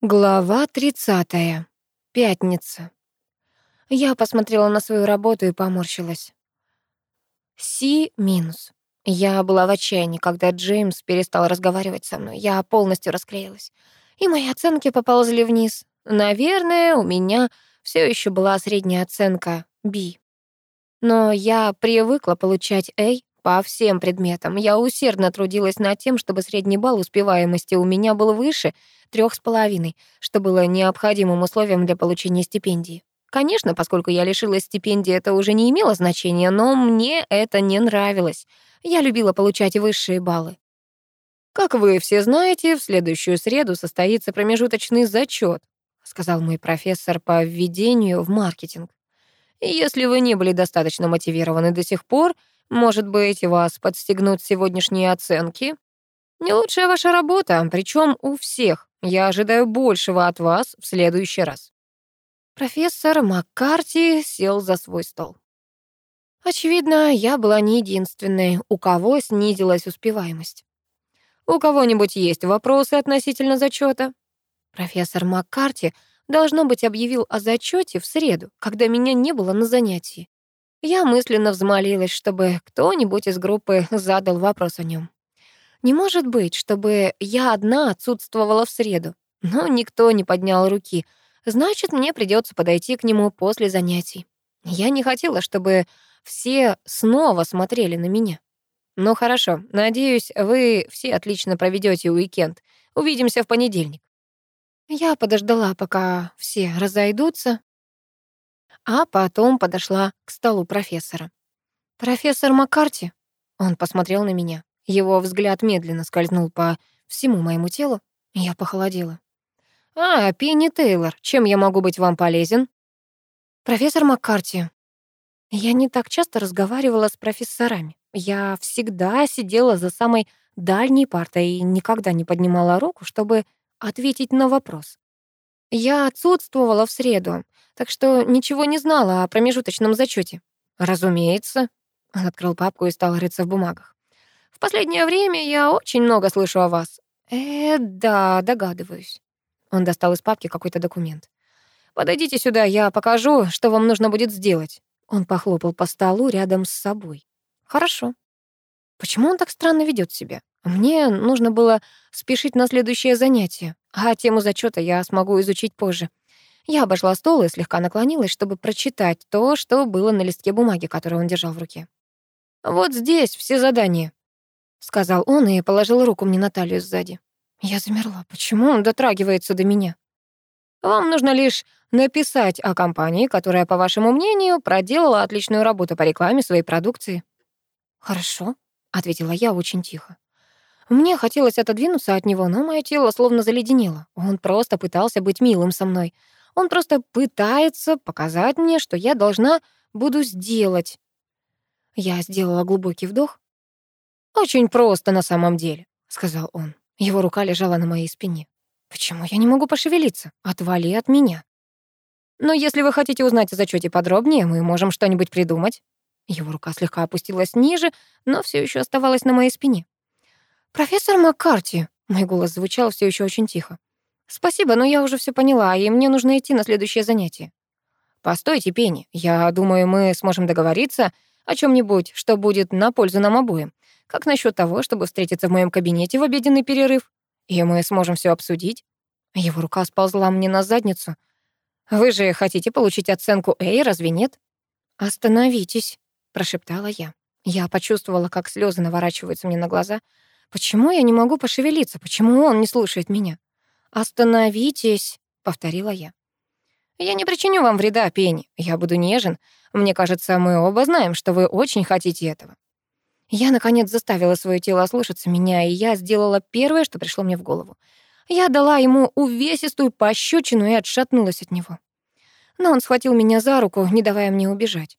Глава 30. Пятница. Я посмотрела на свою работу и поморщилась. Си минус. Я была в отчаянии, когда Джеймс перестал разговаривать со мной. Я полностью расклеилась. И мои оценки поползли вниз. Наверное, у меня все еще была средняя оценка B. Но я привыкла получать A по всем предметам. Я усердно трудилась над тем, чтобы средний балл успеваемости у меня был выше — трех с половиной, что было необходимым условием для получения стипендии. Конечно, поскольку я лишилась стипендии, это уже не имело значения, но мне это не нравилось. Я любила получать высшие баллы. Как вы все знаете, в следующую среду состоится промежуточный зачет, сказал мой профессор по введению в маркетинг. Если вы не были достаточно мотивированы до сих пор, может быть, вас подстегнут сегодняшние оценки? Не лучшая ваша работа, причем у всех. Я ожидаю большего от вас в следующий раз. Профессор Маккарти сел за свой стол. Очевидно, я была не единственной, у кого снизилась успеваемость. У кого-нибудь есть вопросы относительно зачета? Профессор Маккарти, должно быть, объявил о зачете в среду, когда меня не было на занятии. Я мысленно взмолилась, чтобы кто-нибудь из группы задал вопрос о нем. Не может быть, чтобы я одна отсутствовала в среду. Но никто не поднял руки. Значит, мне придется подойти к нему после занятий. Я не хотела, чтобы все снова смотрели на меня. Ну хорошо, надеюсь, вы все отлично проведете уикенд. Увидимся в понедельник. Я подождала, пока все разойдутся, а потом подошла к столу профессора. «Профессор Маккарти?» Он посмотрел на меня. Его взгляд медленно скользнул по всему моему телу. Я похолодела. «А, Пенни Тейлор, чем я могу быть вам полезен?» «Профессор Маккарти». Я не так часто разговаривала с профессорами. Я всегда сидела за самой дальней партой и никогда не поднимала руку, чтобы ответить на вопрос. Я отсутствовала в среду, так что ничего не знала о промежуточном зачете. «Разумеется». Он открыл папку и стал рыться в бумагах. В последнее время я очень много слышу о вас. Э, да, догадываюсь. Он достал из папки какой-то документ. Подойдите сюда, я покажу, что вам нужно будет сделать. Он похлопал по столу рядом с собой. Хорошо. Почему он так странно ведет себя? Мне нужно было спешить на следующее занятие, а тему зачета я смогу изучить позже. Я обошла стол и слегка наклонилась, чтобы прочитать то, что было на листке бумаги, который он держал в руке. Вот здесь все задания. — сказал он и положил руку мне на талию сзади. Я замерла. Почему он дотрагивается до меня? Вам нужно лишь написать о компании, которая, по вашему мнению, проделала отличную работу по рекламе своей продукции. Хорошо, ответила я очень тихо. Мне хотелось отодвинуться от него, но мое тело словно заледенело. Он просто пытался быть милым со мной. Он просто пытается показать мне, что я должна буду сделать. Я сделала глубокий вдох. «Очень просто на самом деле», — сказал он. Его рука лежала на моей спине. «Почему я не могу пошевелиться? Отвали от меня». «Но если вы хотите узнать о зачете подробнее, мы можем что-нибудь придумать». Его рука слегка опустилась ниже, но все еще оставалась на моей спине. «Профессор Маккарти», — мой голос звучал все еще очень тихо. «Спасибо, но я уже все поняла, и мне нужно идти на следующее занятие». «Постойте, Пенни, я думаю, мы сможем договориться о чем нибудь что будет на пользу нам обоим. Как насчет того, чтобы встретиться в моем кабинете в обеденный перерыв? И мы сможем все обсудить. Его рука сползла мне на задницу. Вы же хотите получить оценку «Эй», разве нет? «Остановитесь», — прошептала я. Я почувствовала, как слезы наворачиваются мне на глаза. Почему я не могу пошевелиться? Почему он не слушает меня? «Остановитесь», — повторила я. «Я не причиню вам вреда, Пенни. Я буду нежен. Мне кажется, мы оба знаем, что вы очень хотите этого. Я, наконец, заставила свое тело ослушаться меня, и я сделала первое, что пришло мне в голову. Я дала ему увесистую пощечину и отшатнулась от него. Но он схватил меня за руку, не давая мне убежать.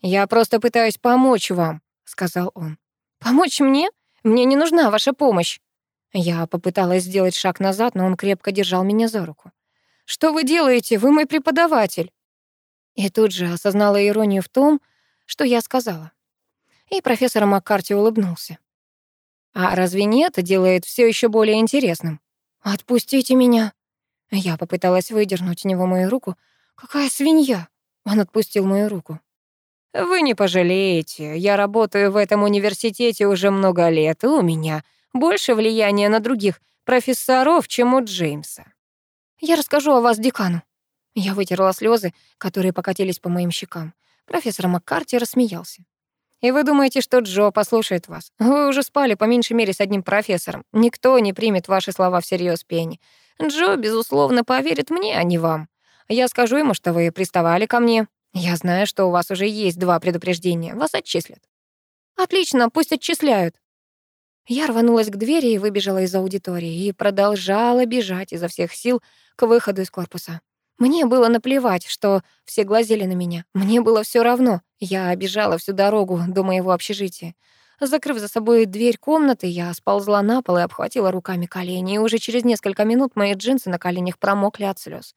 «Я просто пытаюсь помочь вам», — сказал он. «Помочь мне? Мне не нужна ваша помощь». Я попыталась сделать шаг назад, но он крепко держал меня за руку. «Что вы делаете? Вы мой преподаватель». И тут же осознала иронию в том, что я сказала. И профессор Маккарти улыбнулся. А разве не это делает все еще более интересным? Отпустите меня. Я попыталась выдернуть у него мою руку. «Какая свинья!» Он отпустил мою руку. «Вы не пожалеете. Я работаю в этом университете уже много лет, и у меня больше влияния на других профессоров, чем у Джеймса». «Я расскажу о вас декану». Я вытерла слезы, которые покатились по моим щекам. Профессор Маккарти рассмеялся. «И вы думаете, что Джо послушает вас? Вы уже спали по меньшей мере с одним профессором. Никто не примет ваши слова всерьез, Пенни. Джо, безусловно, поверит мне, а не вам. Я скажу ему, что вы приставали ко мне. Я знаю, что у вас уже есть два предупреждения. Вас отчислят». «Отлично, пусть отчисляют». Я рванулась к двери и выбежала из аудитории и продолжала бежать изо всех сил к выходу из корпуса. Мне было наплевать, что все глазели на меня. Мне было все равно. Я обежала всю дорогу до моего общежития. Закрыв за собой дверь комнаты, я сползла на пол и обхватила руками колени, и уже через несколько минут мои джинсы на коленях промокли от слез.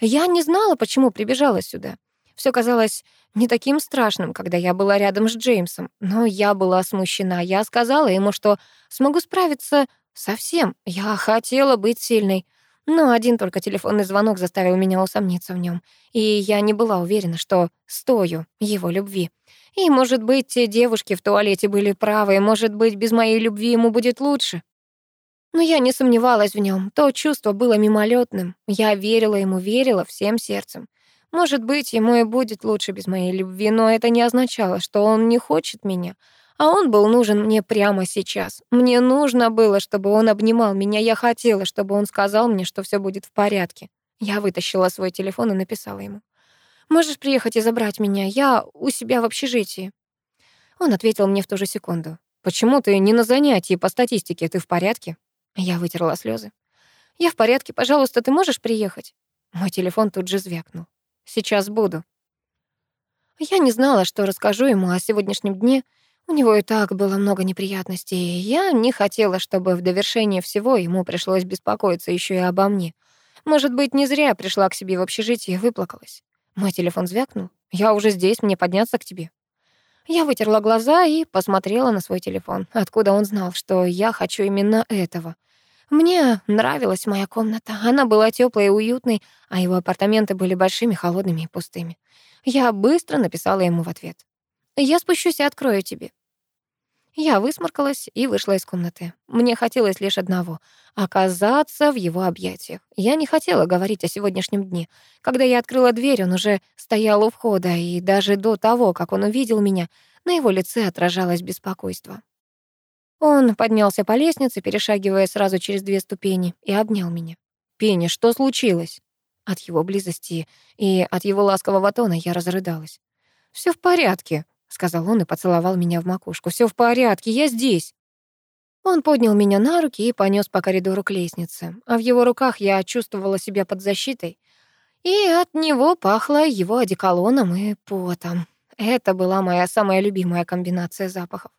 Я не знала, почему прибежала сюда. Все казалось не таким страшным, когда я была рядом с Джеймсом, но я была смущена. Я сказала ему, что смогу справиться со всем. Я хотела быть сильной. Но один только телефонный звонок заставил меня усомниться в нем, и я не была уверена, что стою его любви. И, может быть, те девушки в туалете были правы, может быть, без моей любви ему будет лучше. Но я не сомневалась в нем. То чувство было мимолетным. Я верила ему, верила всем сердцем. Может быть, ему и будет лучше без моей любви, но это не означало, что он не хочет меня, а он был нужен мне прямо сейчас. Мне нужно было, чтобы он обнимал меня. Я хотела, чтобы он сказал мне, что все будет в порядке. Я вытащила свой телефон и написала ему. «Можешь приехать и забрать меня? Я у себя в общежитии». Он ответил мне в ту же секунду. «Почему ты не на занятии по статистике? Ты в порядке?» Я вытерла слезы. «Я в порядке. Пожалуйста, ты можешь приехать?» Мой телефон тут же звякнул. «Сейчас буду». Я не знала, что расскажу ему о сегодняшнем дне, у него и так было много неприятностей, и я не хотела, чтобы в довершение всего ему пришлось беспокоиться еще и обо мне. Может быть, не зря пришла к себе в общежитие и выплакалась. Мой телефон звякнул. «Я уже здесь, мне подняться к тебе». Я вытерла глаза и посмотрела на свой телефон. Откуда он знал, что я хочу именно этого? Мне нравилась моя комната. Она была теплой и уютной, а его апартаменты были большими, холодными и пустыми. Я быстро написала ему в ответ. Я спущусь и открою тебе». Я высморкалась и вышла из комнаты. Мне хотелось лишь одного — оказаться в его объятиях. Я не хотела говорить о сегодняшнем дне. Когда я открыла дверь, он уже стоял у входа, и даже до того, как он увидел меня, на его лице отражалось беспокойство. Он поднялся по лестнице, перешагивая сразу через две ступени, и обнял меня. «Пенни, что случилось?» От его близости и от его ласкового тона я разрыдалась. Все в порядке», сказал он и поцеловал меня в макушку. Все в порядке, я здесь. Он поднял меня на руки и понес по коридору к лестнице, а в его руках я чувствовала себя под защитой. И от него пахло его одеколоном и потом. Это была моя самая любимая комбинация запахов.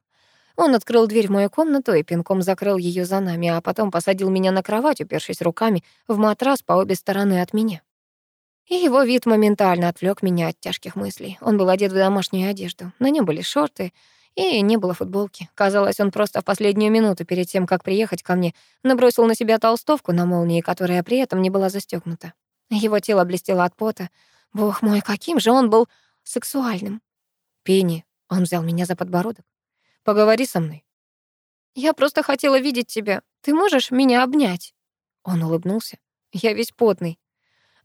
Он открыл дверь в мою комнату и пинком закрыл ее за нами, а потом посадил меня на кровать, упершись руками в матрас по обе стороны от меня. И его вид моментально отвлек меня от тяжких мыслей. Он был одет в домашнюю одежду. На нем были шорты, и не было футболки. Казалось, он просто в последнюю минуту перед тем, как приехать ко мне, набросил на себя толстовку на молнии, которая при этом не была застегнута. Его тело блестело от пота. Бог мой, каким же он был сексуальным. «Пенни», — он взял меня за подбородок, — «поговори со мной». «Я просто хотела видеть тебя. Ты можешь меня обнять?» Он улыбнулся. «Я весь потный.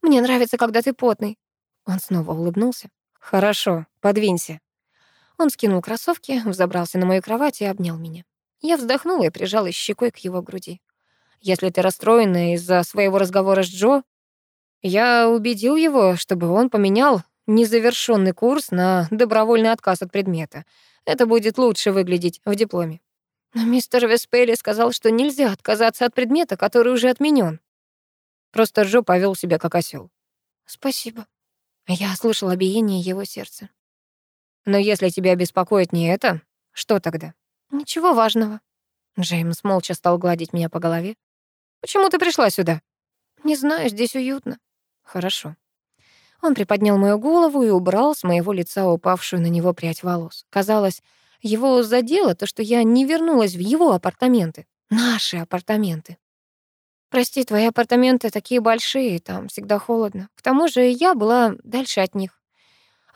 Мне нравится, когда ты потный». Он снова улыбнулся. «Хорошо, подвинься». Он скинул кроссовки, взобрался на мою кровать и обнял меня. Я вздохнула и прижалась щекой к его груди. «Если ты расстроена из-за своего разговора с Джо, я убедил его, чтобы он поменял незавершенный курс на добровольный отказ от предмета. Это будет лучше выглядеть в дипломе. Но мистер Веспелли сказал, что нельзя отказаться от предмета, который уже отменен. Просто Джо повел себя как осел. Спасибо. Я слышала биение его сердца. Но если тебя беспокоит не это, что тогда? Ничего важного. Джеймс молча стал гладить меня по голове. Почему ты пришла сюда? Не знаю, здесь уютно. Хорошо. Он приподнял мою голову и убрал с моего лица упавшую на него прядь волос. Казалось, его задело то, что я не вернулась в его апартаменты. Наши апартаменты. Прости, твои апартаменты такие большие, там всегда холодно. К тому же я была дальше от них.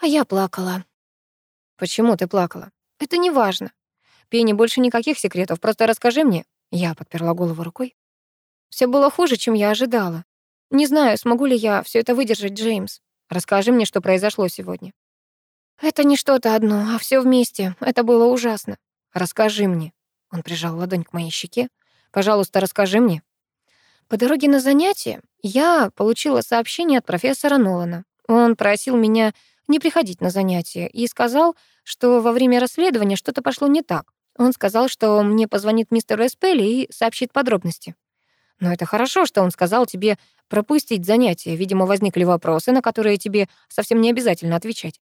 А я плакала. Почему ты плакала? Это не важно. Пенни, больше никаких секретов, просто расскажи мне. Я подперла голову рукой. Все было хуже, чем я ожидала. Не знаю, смогу ли я все это выдержать, Джеймс. Расскажи мне, что произошло сегодня. Это не что-то одно, а все вместе. Это было ужасно. Расскажи мне. Он прижал ладонь к моей щеке. Пожалуйста, расскажи мне. По дороге на занятие я получила сообщение от профессора Нолана. Он просил меня не приходить на занятия и сказал, что во время расследования что-то пошло не так. Он сказал, что мне позвонит мистер Эспелли и сообщит подробности. Но это хорошо, что он сказал тебе пропустить занятия. Видимо, возникли вопросы, на которые тебе совсем не обязательно отвечать.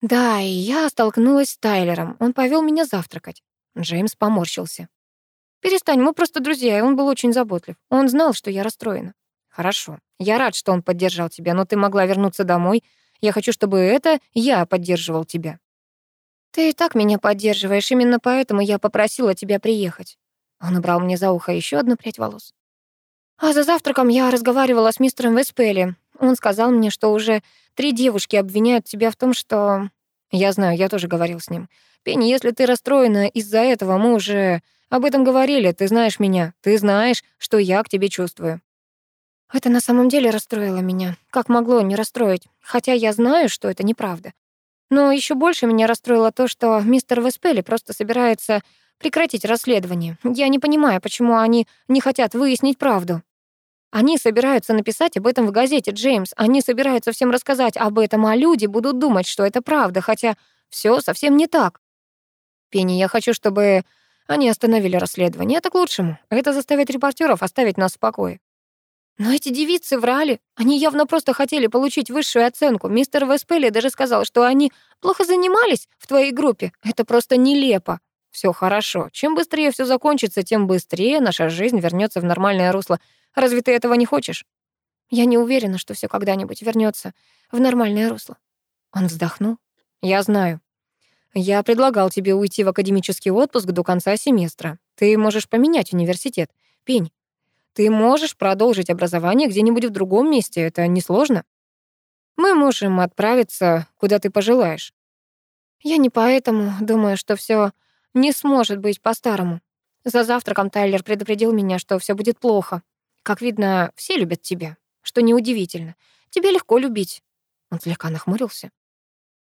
Да, и я столкнулась с Тайлером. Он повел меня завтракать. Джеймс поморщился. «Перестань, мы просто друзья, и он был очень заботлив. Он знал, что я расстроена». «Хорошо. Я рад, что он поддержал тебя, но ты могла вернуться домой. Я хочу, чтобы это я поддерживал тебя». «Ты и так меня поддерживаешь, именно поэтому я попросила тебя приехать». Он убрал мне за ухо еще одну прядь волос. А за завтраком я разговаривала с мистером Веспелли. Он сказал мне, что уже три девушки обвиняют тебя в том, что... Я знаю, я тоже говорил с ним. Пенни, если ты расстроена из-за этого, мы уже об этом говорили. Ты знаешь меня. Ты знаешь, что я к тебе чувствую. Это на самом деле расстроило меня. Как могло не расстроить? Хотя я знаю, что это неправда. Но еще больше меня расстроило то, что мистер Веспелли просто собирается прекратить расследование. Я не понимаю, почему они не хотят выяснить правду. Они собираются написать об этом в газете, Джеймс. Они собираются всем рассказать об этом, а люди будут думать, что это правда, хотя все совсем не так. Пенни, я хочу, чтобы они остановили расследование. Это к лучшему. Это заставит репортеров оставить нас в покое. Но эти девицы врали. Они явно просто хотели получить высшую оценку. Мистер Веспелли даже сказал, что они плохо занимались в твоей группе. Это просто нелепо. Все хорошо. Чем быстрее все закончится, тем быстрее наша жизнь вернется в нормальное русло. Разве ты этого не хочешь? Я не уверена, что все когда-нибудь вернется в нормальное русло. Он вздохнул. Я знаю. Я предлагал тебе уйти в академический отпуск до конца семестра. Ты можешь поменять университет. Пень, ты можешь продолжить образование где-нибудь в другом месте, это несложно. Мы можем отправиться, куда ты пожелаешь. Я не поэтому думаю, что все не сможет быть по-старому. За завтраком Тайлер предупредил меня, что все будет плохо. Как видно, все любят тебя, что неудивительно. Тебе легко любить. Он слегка нахмурился.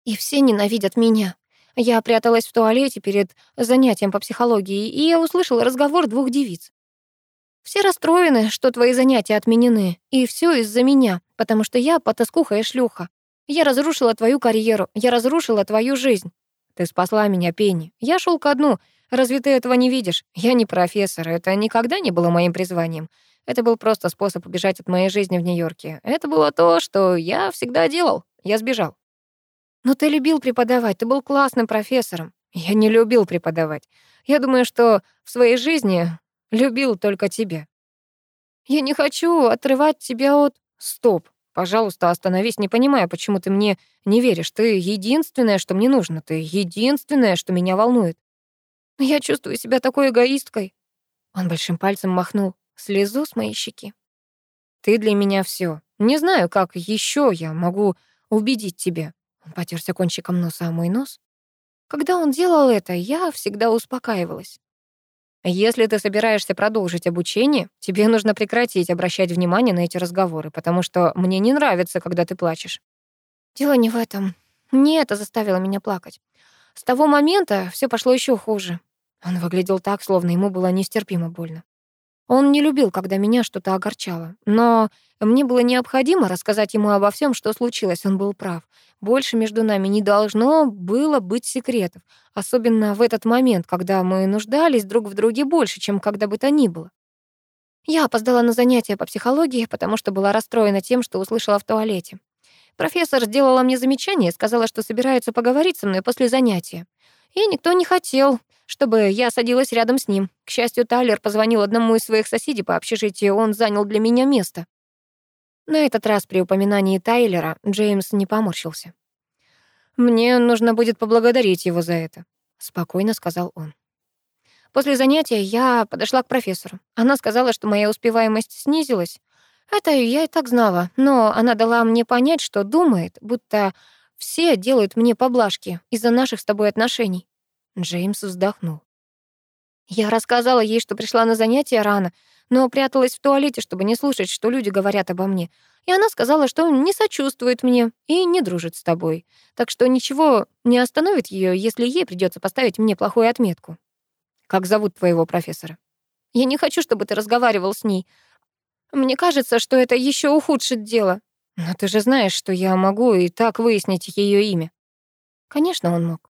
И все ненавидят меня. Я пряталась в туалете перед занятием по психологии, и я услышала разговор двух девиц. Все расстроены, что твои занятия отменены, и все из-за меня, потому что я потаскуха и шлюха. Я разрушила твою карьеру, я разрушила твою жизнь. Ты спасла меня, Пенни. Я шел ко дну. Разве ты этого не видишь? Я не профессор, это никогда не было моим призванием. Это был просто способ убежать от моей жизни в Нью-Йорке. Это было то, что я всегда делал. Я сбежал. Но ты любил преподавать, ты был классным профессором. Я не любил преподавать. Я думаю, что в своей жизни любил только тебя. Я не хочу отрывать тебя от... Стоп. Пожалуйста, остановись. Не понимаю, почему ты мне не веришь. Ты единственное, что мне нужно. Ты единственное, что меня волнует. Я чувствую себя такой эгоисткой. Он большим пальцем махнул слезу с моей щеки. Ты для меня все. Не знаю, как еще я могу убедить тебя. Он потерся кончиком носа о мой нос. Когда он делал это, я всегда успокаивалась. Если ты собираешься продолжить обучение, тебе нужно прекратить обращать внимание на эти разговоры, потому что мне не нравится, когда ты плачешь. Дело не в этом. Не это заставило меня плакать. С того момента все пошло еще хуже. Он выглядел так, словно ему было нестерпимо больно. Он не любил, когда меня что-то огорчало. Но мне было необходимо рассказать ему обо всем, что случилось. Он был прав. Больше между нами не должно было быть секретов. Особенно в этот момент, когда мы нуждались друг в друге больше, чем когда бы то ни было. Я опоздала на занятия по психологии, потому что была расстроена тем, что услышала в туалете. Профессор сделала мне замечание и сказала, что собирается поговорить со мной после занятия. И никто не хотел, чтобы я садилась рядом с ним. К счастью, Тайлер позвонил одному из своих соседей по общежитию, он занял для меня место. На этот раз при упоминании Тайлера Джеймс не поморщился. «Мне нужно будет поблагодарить его за это», — спокойно сказал он. После занятия я подошла к профессору. Она сказала, что моя успеваемость снизилась. Это я и так знала, но она дала мне понять, что думает, будто все делают мне поблажки из-за наших с тобой отношений. Джеймс вздохнул. Я рассказала ей, что пришла на занятия рано, но пряталась в туалете, чтобы не слушать, что люди говорят обо мне. И она сказала, что не сочувствует мне и не дружит с тобой. Так что ничего не остановит ее, если ей придется поставить мне плохую отметку. Как зовут твоего профессора? Я не хочу, чтобы ты разговаривал с ней. Мне кажется, что это еще ухудшит дело. Но ты же знаешь, что я могу и так выяснить ее имя. Конечно, он мог.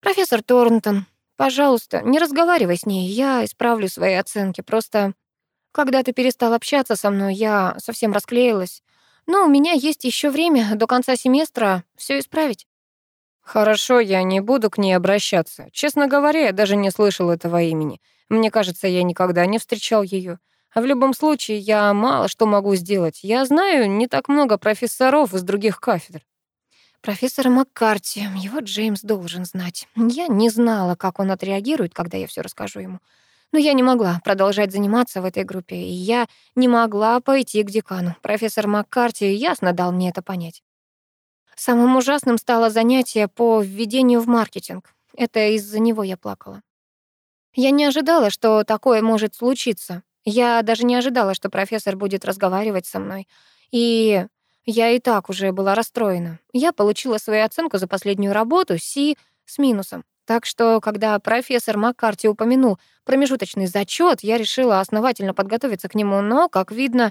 Профессор Торнтон, пожалуйста, не разговаривай с ней, я исправлю свои оценки. Просто, когда ты перестал общаться со мной, я совсем расклеилась. Но у меня есть еще время до конца семестра все исправить. Хорошо, я не буду к ней обращаться. Честно говоря, я даже не слышал этого имени. Мне кажется, я никогда не встречал ее. А в любом случае, я мало что могу сделать. Я знаю не так много профессоров из других кафедр. Профессора Маккарти, его Джеймс должен знать. Я не знала, как он отреагирует, когда я все расскажу ему. Но я не могла продолжать заниматься в этой группе, и я не могла пойти к декану. Профессор Маккарти ясно дал мне это понять. Самым ужасным стало занятие по введению в маркетинг. Это из-за него я плакала. Я не ожидала, что такое может случиться. Я даже не ожидала, что профессор будет разговаривать со мной. И я и так уже была расстроена. Я получила свою оценку за последнюю работу Си с минусом. Так что, когда профессор Маккарти упомянул промежуточный зачет, я решила основательно подготовиться к нему, но, как видно,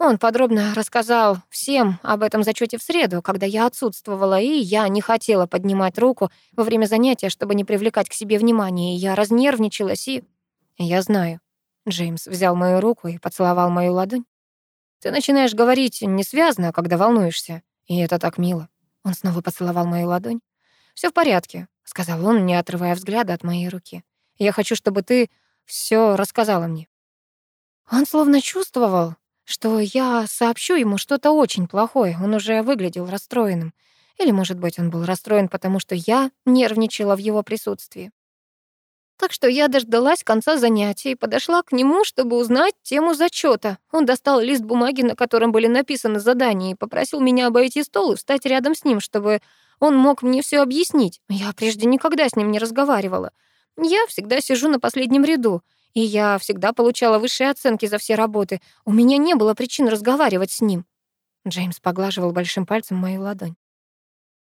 он подробно рассказал всем об этом зачете в среду, когда я отсутствовала, и я не хотела поднимать руку во время занятия, чтобы не привлекать к себе внимания, я разнервничалась, и... Я знаю. Джеймс взял мою руку и поцеловал мою ладонь. Ты начинаешь говорить несвязно, когда волнуешься, и это так мило. Он снова поцеловал мою ладонь. Все в порядке», — сказал он, не отрывая взгляда от моей руки. «Я хочу, чтобы ты все рассказала мне». Он словно чувствовал, что я сообщу ему что-то очень плохое. Он уже выглядел расстроенным. Или, может быть, он был расстроен, потому что я нервничала в его присутствии. Так что я дождалась конца занятия и подошла к нему, чтобы узнать тему зачета. Он достал лист бумаги, на котором были написаны задания, и попросил меня обойти стол и встать рядом с ним, чтобы он мог мне все объяснить. Я прежде никогда с ним не разговаривала. Я всегда сижу на последнем ряду. И я всегда получала высшие оценки за все работы. У меня не было причин разговаривать с ним. Джеймс поглаживал большим пальцем мою ладонь.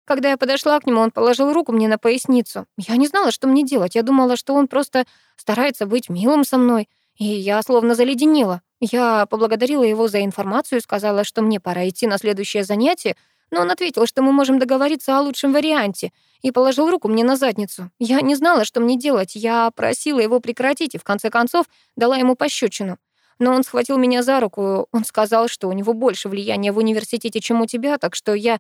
Когда я подошла к нему, он положил руку мне на поясницу. Я не знала, что мне делать. Я думала, что он просто старается быть милым со мной. И я словно заледенела. Я поблагодарила его за информацию и сказала, что мне пора идти на следующее занятие, но он ответил, что мы можем договориться о лучшем варианте, и положил руку мне на задницу. Я не знала, что мне делать. Я просила его прекратить и, в конце концов, дала ему пощечину. Но он схватил меня за руку. Он сказал, что у него больше влияния в университете, чем у тебя, так что я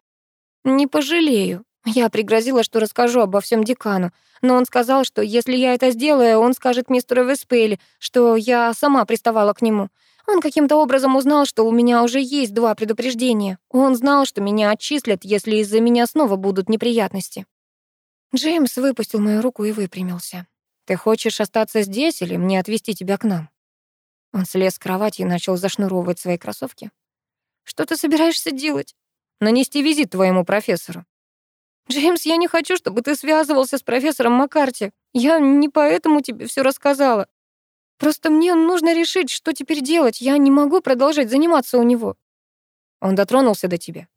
не пожалею. Я пригрозила, что расскажу обо всем декану, но он сказал, что если я это сделаю, он скажет мистеру Веспейли, что я сама приставала к нему. Он каким-то образом узнал, что у меня уже есть два предупреждения. Он знал, что меня отчислят, если из-за меня снова будут неприятности. Джеймс выпустил мою руку и выпрямился. «Ты хочешь остаться здесь или мне отвезти тебя к нам?» Он слез с кровати и начал зашнуровывать свои кроссовки. «Что ты собираешься делать?» «Нанести визит твоему профессору». «Джеймс, я не хочу, чтобы ты связывался с профессором Маккарти. Я не поэтому тебе все рассказала. Просто мне нужно решить, что теперь делать. Я не могу продолжать заниматься у него. Он дотронулся до тебя.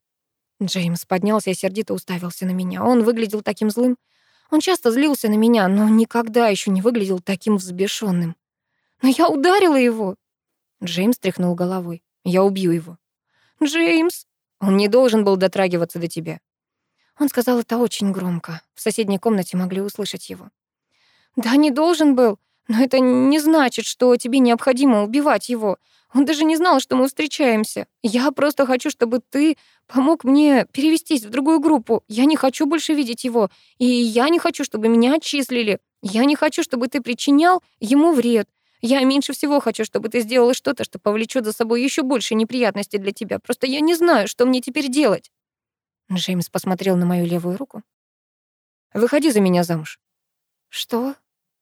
Джеймс поднялся и сердито уставился на меня. Он выглядел таким злым. Он часто злился на меня, но никогда еще не выглядел таким взбешенным. Но я ударила его. Джеймс тряхнул головой. Я убью его. Джеймс, он не должен был дотрагиваться до тебя. Он сказал это очень громко. В соседней комнате могли услышать его. Да, не должен был. Но это не значит, что тебе необходимо убивать его. Он даже не знал, что мы встречаемся. Я просто хочу, чтобы ты помог мне перевестись в другую группу. Я не хочу больше видеть его. И я не хочу, чтобы меня отчислили. Я не хочу, чтобы ты причинял ему вред. Я меньше всего хочу, чтобы ты сделала что-то, что повлечет за собой еще больше неприятностей для тебя. Просто я не знаю, что мне теперь делать. Джеймс посмотрел на мою левую руку. «Выходи за меня замуж». «Что?»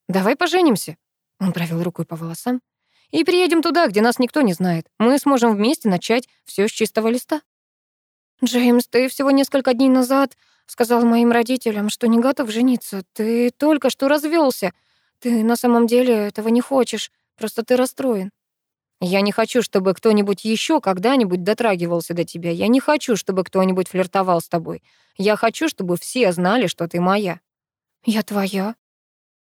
Давай поженимся. Он провел рукой по волосам. И приедем туда, где нас никто не знает. Мы сможем вместе начать все с чистого листа. Джеймс, ты всего несколько дней назад сказал моим родителям, что не готов жениться. Ты только что развелся. Ты на самом деле этого не хочешь. Просто ты расстроен. Я не хочу, чтобы кто-нибудь еще когда-нибудь дотрагивался до тебя. Я не хочу, чтобы кто-нибудь флиртовал с тобой. Я хочу, чтобы все знали, что ты моя. Я твоя.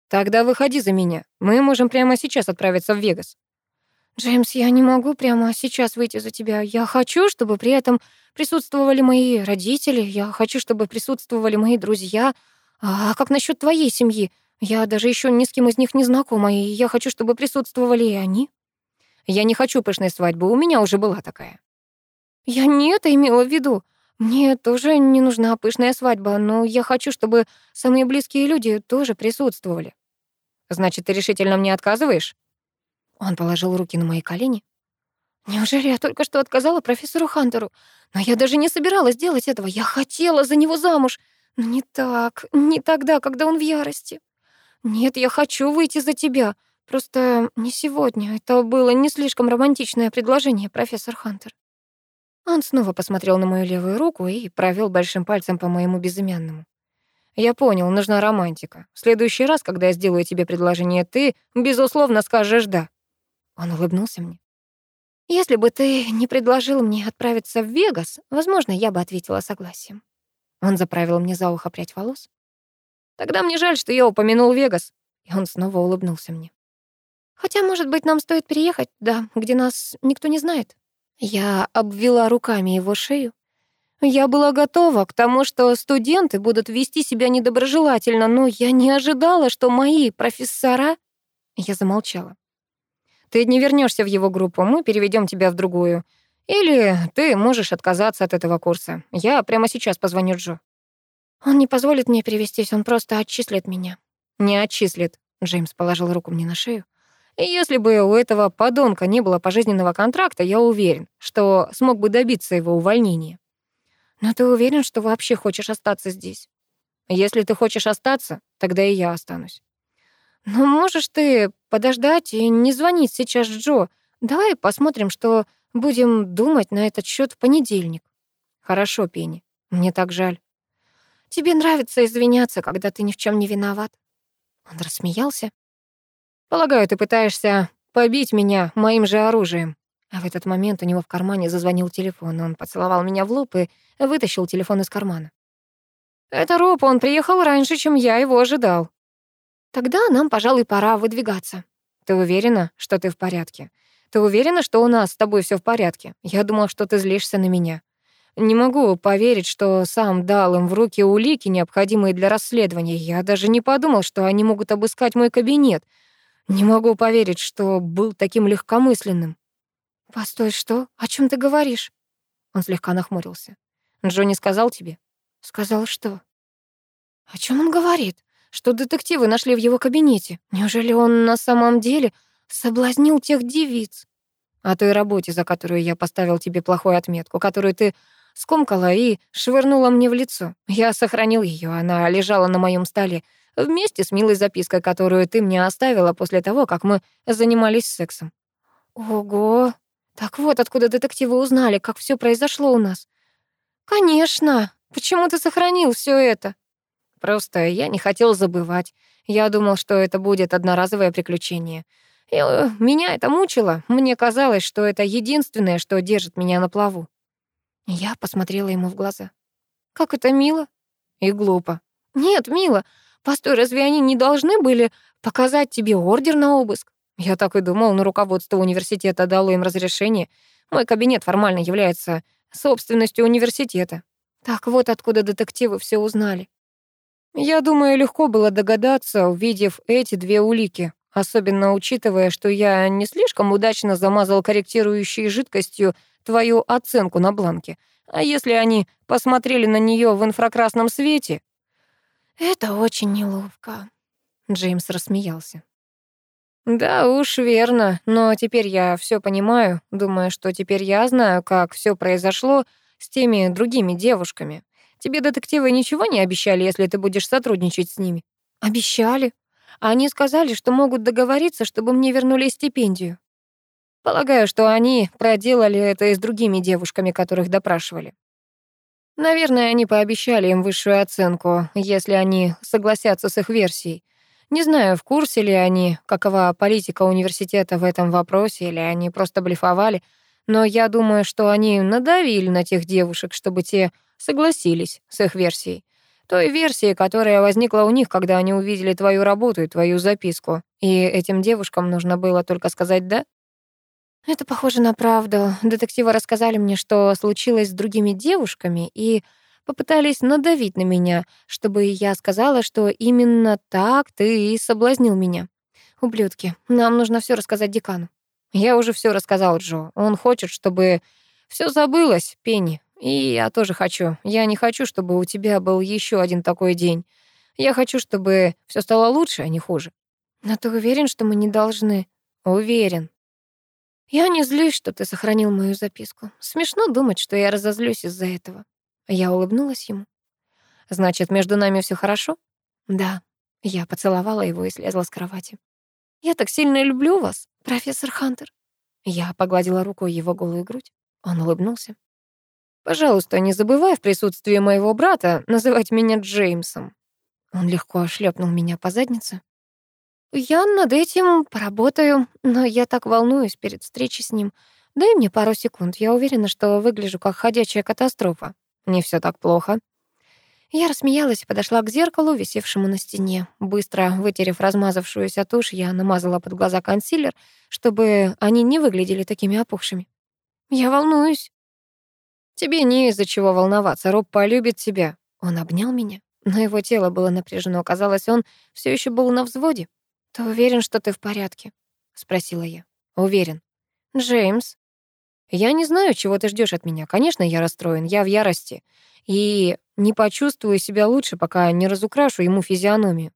Тогда выходи за меня. Мы можем прямо сейчас отправиться в Вегас. Джеймс, я не могу прямо сейчас выйти за тебя. Я хочу, чтобы при этом присутствовали мои родители. Я хочу, чтобы присутствовали мои друзья. А как насчет твоей семьи? Я даже еще ни с кем из них не знакома, и я хочу, чтобы присутствовали и они. Я не хочу пышной свадьбы, у меня уже была такая. Я не это имела в виду. Мне тоже не нужна пышная свадьба, но я хочу, чтобы самые близкие люди тоже присутствовали. Значит, ты решительно мне отказываешь? Он положил руки на мои колени. Неужели я только что отказала профессору Хантеру? Но я даже не собиралась делать этого. Я хотела за него замуж. Но не так, не тогда, когда он в ярости. Нет, я хочу выйти за тебя. Просто не сегодня. Это было не слишком романтичное предложение, профессор Хантер. Он снова посмотрел на мою левую руку и провел большим пальцем по моему безымянному. «Я понял, нужна романтика. В следующий раз, когда я сделаю тебе предложение, ты, безусловно, скажешь «да». Он улыбнулся мне. «Если бы ты не предложил мне отправиться в Вегас, возможно, я бы ответила согласием». Он заправил мне за ухо прядь волос. «Тогда мне жаль, что я упомянул Вегас». И он снова улыбнулся мне. Хотя, может быть, нам стоит переехать, да, где нас никто не знает. Я обвела руками его шею. Я была готова к тому, что студенты будут вести себя недоброжелательно, но я не ожидала, что мои профессора... Я замолчала. Ты не вернешься в его группу, мы переведем тебя в другую. Или ты можешь отказаться от этого курса. Я прямо сейчас позвоню Джо. Он не позволит мне перевестись, он просто отчислит меня. Не отчислит. Джеймс положил руку мне на шею. И если бы у этого подонка не было пожизненного контракта, я уверен, что смог бы добиться его увольнения. Но ты уверен, что вообще хочешь остаться здесь? Если ты хочешь остаться, тогда и я останусь. Но можешь ты подождать и не звонить сейчас Джо. Давай посмотрим, что будем думать на этот счет в понедельник. Хорошо, Пенни. Мне так жаль. Тебе нравится извиняться, когда ты ни в чем не виноват. Он рассмеялся. Полагаю, ты пытаешься побить меня моим же оружием. А в этот момент у него в кармане зазвонил телефон. Он поцеловал меня в лоб и вытащил телефон из кармана. Это Роб, он приехал раньше, чем я его ожидал. Тогда нам, пожалуй, пора выдвигаться. Ты уверена, что ты в порядке? Ты уверена, что у нас с тобой все в порядке? Я думал, что ты злишься на меня. Не могу поверить, что сам дал им в руки улики, необходимые для расследования. Я даже не подумал, что они могут обыскать мой кабинет. Не могу поверить, что был таким легкомысленным. «Постой, что? О чем ты говоришь?» Он слегка нахмурился. «Джонни сказал тебе?» «Сказал что?» «О чем он говорит? Что детективы нашли в его кабинете? Неужели он на самом деле соблазнил тех девиц?» «О той работе, за которую я поставил тебе плохую отметку, которую ты скомкала и швырнула мне в лицо. Я сохранил ее, она лежала на моем столе вместе с милой запиской, которую ты мне оставила после того, как мы занимались сексом. Ого, так вот откуда детективы узнали, как все произошло у нас. Конечно, почему ты сохранил все это? Просто я не хотел забывать. Я думал, что это будет одноразовое приключение. И э, меня это мучило. Мне казалось, что это единственное, что держит меня на плаву. Я посмотрела ему в глаза. Как это мило и глупо. Нет, мило. Постой, разве они не должны были показать тебе ордер на обыск? Я так и думал, но руководство университета дало им разрешение. Мой кабинет формально является собственностью университета. Так вот откуда детективы все узнали. Я думаю, легко было догадаться, увидев эти две улики, особенно учитывая, что я не слишком удачно замазал корректирующей жидкостью твою оценку на бланке. А если они посмотрели на нее в инфракрасном свете, «Это очень неловко», — Джеймс рассмеялся. «Да уж, верно. Но теперь я все понимаю. Думаю, что теперь я знаю, как все произошло с теми другими девушками. Тебе детективы ничего не обещали, если ты будешь сотрудничать с ними?» «Обещали. Они сказали, что могут договориться, чтобы мне вернули стипендию. Полагаю, что они проделали это и с другими девушками, которых допрашивали. Наверное, они пообещали им высшую оценку, если они согласятся с их версией. Не знаю, в курсе ли они, какова политика университета в этом вопросе, или они просто блефовали, но я думаю, что они надавили на тех девушек, чтобы те согласились с их версией. Той версией, которая возникла у них, когда они увидели твою работу и твою записку. И этим девушкам нужно было только сказать «да». Это похоже на правду. Детективы рассказали мне, что случилось с другими девушками, и попытались надавить на меня, чтобы я сказала, что именно так ты и соблазнил меня. Ублюдки, нам нужно все рассказать декану. Я уже все рассказал Джо. Он хочет, чтобы все забылось, Пенни. И я тоже хочу. Я не хочу, чтобы у тебя был еще один такой день. Я хочу, чтобы все стало лучше, а не хуже. Но ты уверен, что мы не должны? Уверен. Я не злюсь, что ты сохранил мою записку. Смешно думать, что я разозлюсь из-за этого. Я улыбнулась ему. Значит, между нами все хорошо? Да. Я поцеловала его и слезла с кровати. Я так сильно люблю вас, профессор Хантер. Я погладила рукой его голую грудь. Он улыбнулся. Пожалуйста, не забывай в присутствии моего брата называть меня Джеймсом. Он легко шлепнул меня по заднице. Я над этим поработаю, но я так волнуюсь перед встречей с ним. Дай мне пару секунд. Я уверена, что выгляжу как ходячая катастрофа. Не все так плохо. Я рассмеялась и подошла к зеркалу, висевшему на стене. Быстро вытерев размазавшуюся тушь, я намазала под глаза консилер, чтобы они не выглядели такими опухшими. Я волнуюсь. Тебе не из-за чего волноваться. Роб полюбит тебя. Он обнял меня, но его тело было напряжено. Казалось, он все еще был на взводе. «Ты уверен, что ты в порядке?» — спросила я. «Уверен». «Джеймс?» «Я не знаю, чего ты ждешь от меня. Конечно, я расстроен, я в ярости. И не почувствую себя лучше, пока не разукрашу ему физиономию».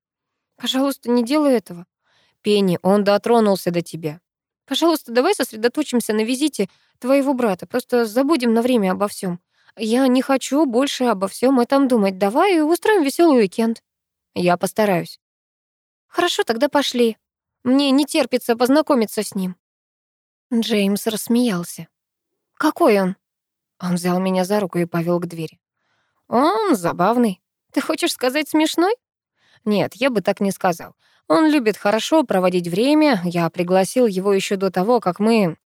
«Пожалуйста, не делай этого». «Пенни, он дотронулся до тебя». «Пожалуйста, давай сосредоточимся на визите твоего брата. Просто забудем на время обо всем. Я не хочу больше обо всем этом думать. Давай устроим веселый уикенд». «Я постараюсь». Хорошо, тогда пошли. Мне не терпится познакомиться с ним. Джеймс рассмеялся. Какой он? Он взял меня за руку и повел к двери. Он забавный. Ты хочешь сказать смешной? Нет, я бы так не сказал. Он любит хорошо проводить время. Я пригласил его еще до того, как мы...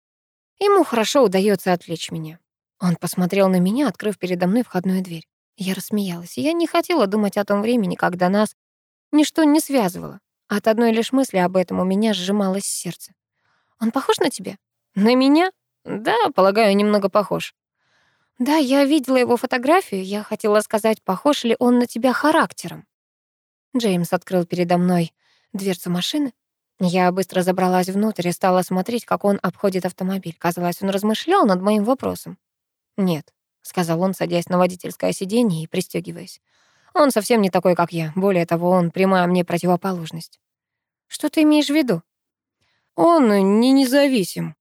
Ему хорошо удается отвлечь меня. Он посмотрел на меня, открыв передо мной входную дверь. Я рассмеялась. Я не хотела думать о том времени, когда нас ничто не связывало. От одной лишь мысли об этом у меня сжималось сердце. «Он похож на тебя?» «На меня? Да, полагаю, немного похож». «Да, я видела его фотографию. Я хотела сказать, похож ли он на тебя характером». Джеймс открыл передо мной дверцу машины. Я быстро забралась внутрь и стала смотреть, как он обходит автомобиль. Казалось, он размышлял над моим вопросом. «Нет», — сказал он, садясь на водительское сиденье и пристегиваясь. Он совсем не такой, как я. Более того, он прямая мне противоположность. Что ты имеешь в виду? Он не независим.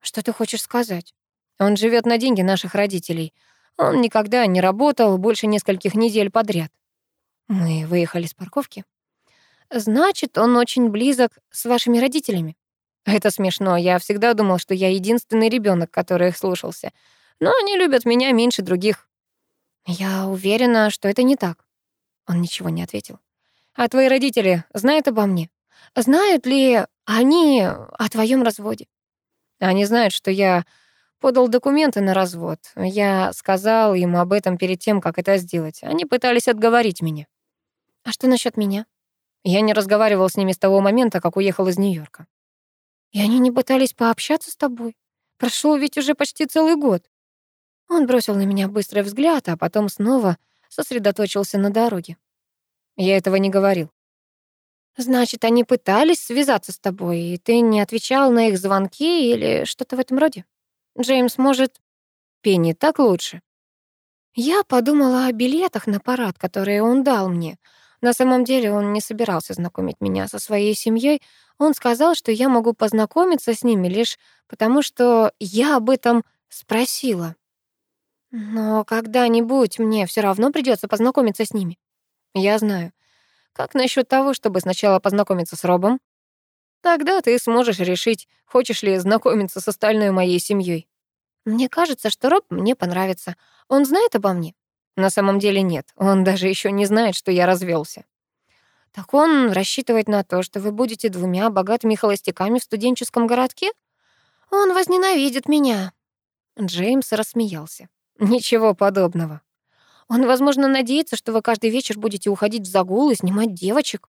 Что ты хочешь сказать? Он живет на деньги наших родителей. Он никогда не работал больше нескольких недель подряд. Мы выехали с парковки. Значит, он очень близок с вашими родителями. Это смешно. Я всегда думал, что я единственный ребенок, который их слушался. Но они любят меня меньше других. Я уверена, что это не так. Он ничего не ответил. «А твои родители знают обо мне? Знают ли они о твоем разводе?» «Они знают, что я подал документы на развод. Я сказал им об этом перед тем, как это сделать. Они пытались отговорить меня». «А что насчет меня?» Я не разговаривал с ними с того момента, как уехал из Нью-Йорка. «И они не пытались пообщаться с тобой? Прошел ведь уже почти целый год». Он бросил на меня быстрый взгляд, а потом снова сосредоточился на дороге. Я этого не говорил. Значит, они пытались связаться с тобой, и ты не отвечал на их звонки или что-то в этом роде? Джеймс, может, Пенни, так лучше? Я подумала о билетах на парад, которые он дал мне. На самом деле он не собирался знакомить меня со своей семьей. Он сказал, что я могу познакомиться с ними лишь потому, что я об этом спросила. Но когда-нибудь мне все равно придется познакомиться с ними. Я знаю. Как насчет того, чтобы сначала познакомиться с Робом? Тогда ты сможешь решить, хочешь ли знакомиться с остальной моей семьей. Мне кажется, что Роб мне понравится. Он знает обо мне? На самом деле нет. Он даже еще не знает, что я развелся. Так он рассчитывает на то, что вы будете двумя богатыми холостяками в студенческом городке? Он возненавидит меня. Джеймс рассмеялся. Ничего подобного. Он, возможно, надеется, что вы каждый вечер будете уходить в загул и снимать девочек.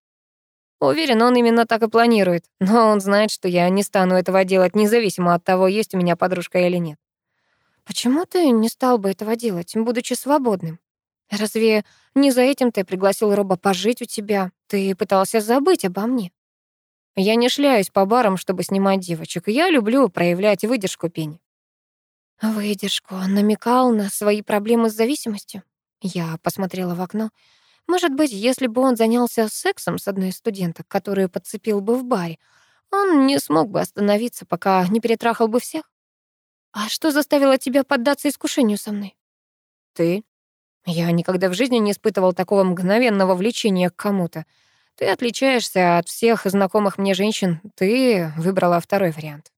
Уверен, он именно так и планирует. Но он знает, что я не стану этого делать, независимо от того, есть у меня подружка или нет. Почему ты не стал бы этого делать, будучи свободным? Разве не за этим ты пригласил Роба пожить у тебя? Ты пытался забыть обо мне. Я не шляюсь по барам, чтобы снимать девочек. Я люблю проявлять выдержку Пенни. Выдержку. Он намекал на свои проблемы с зависимостью. Я посмотрела в окно. Может быть, если бы он занялся сексом с одной из студенток, которую подцепил бы в баре, он не смог бы остановиться, пока не перетрахал бы всех. А что заставило тебя поддаться искушению со мной? Ты. Я никогда в жизни не испытывал такого мгновенного влечения к кому-то. Ты отличаешься от всех знакомых мне женщин. Ты выбрала второй вариант.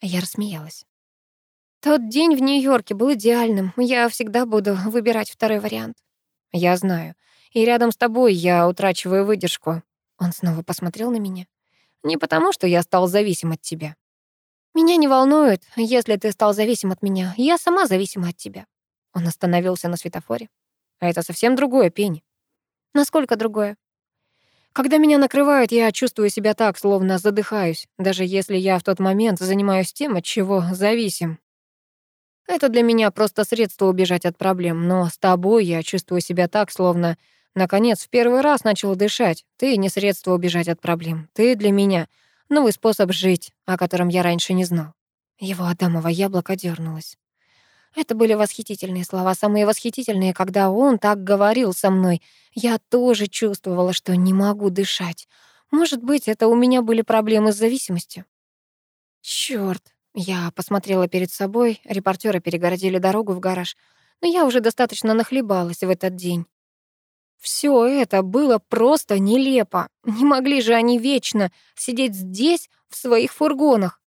Я рассмеялась. Тот день в Нью-Йорке был идеальным. Я всегда буду выбирать второй вариант. Я знаю. И рядом с тобой я утрачиваю выдержку. Он снова посмотрел на меня. Не потому, что я стал зависим от тебя. Меня не волнует, если ты стал зависим от меня. Я сама зависима от тебя. Он остановился на светофоре. А это совсем другое, Пенни. Насколько другое? Когда меня накрывает, я чувствую себя так, словно задыхаюсь, даже если я в тот момент занимаюсь тем, от чего зависим. Это для меня просто средство убежать от проблем, но с тобой я чувствую себя так, словно Наконец, в первый раз начал дышать. Ты не средство убежать от проблем. Ты для меня новый способ жить, о котором я раньше не знал. Его адамово яблоко дернулось. Это были восхитительные слова, самые восхитительные, когда он так говорил со мной. Я тоже чувствовала, что не могу дышать. Может быть, это у меня были проблемы с зависимостью. Чёрт. Я посмотрела перед собой, репортеры перегородили дорогу в гараж, но я уже достаточно нахлебалась в этот день. Все это было просто нелепо. Не могли же они вечно сидеть здесь, в своих фургонах.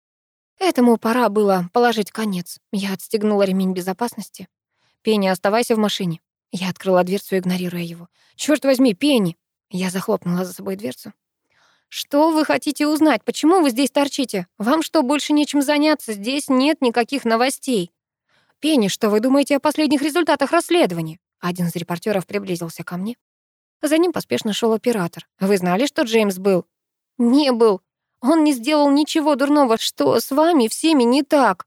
Этому пора было положить конец. Я отстегнула ремень безопасности. «Пенни, оставайся в машине». Я открыла дверцу, игнорируя его. «Чёрт возьми, Пенни!» Я захлопнула за собой дверцу. «Что вы хотите узнать? Почему вы здесь торчите? Вам что, больше нечем заняться? Здесь нет никаких новостей». «Пенни, что вы думаете о последних результатах расследования?» Один из репортеров приблизился ко мне. За ним поспешно шел оператор. «Вы знали, что Джеймс был?» «Не был. Он не сделал ничего дурного. Что с вами всеми не так?»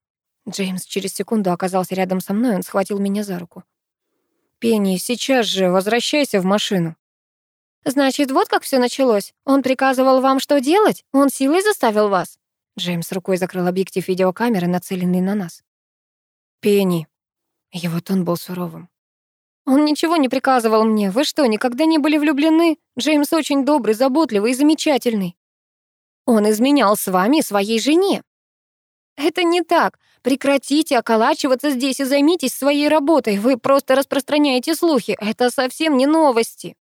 Джеймс через секунду оказался рядом со мной, он схватил меня за руку. «Пенни, сейчас же возвращайся в машину». «Значит, вот как все началось. Он приказывал вам что делать? Он силой заставил вас?» Джеймс рукой закрыл объектив видеокамеры, нацеленный на нас. «Пенни». Его тон был суровым. Он ничего не приказывал мне. Вы что, никогда не были влюблены? Джеймс очень добрый, заботливый и замечательный. Он изменял с вами и своей жене. Это не так. Прекратите околачиваться здесь и займитесь своей работой. Вы просто распространяете слухи. Это совсем не новости.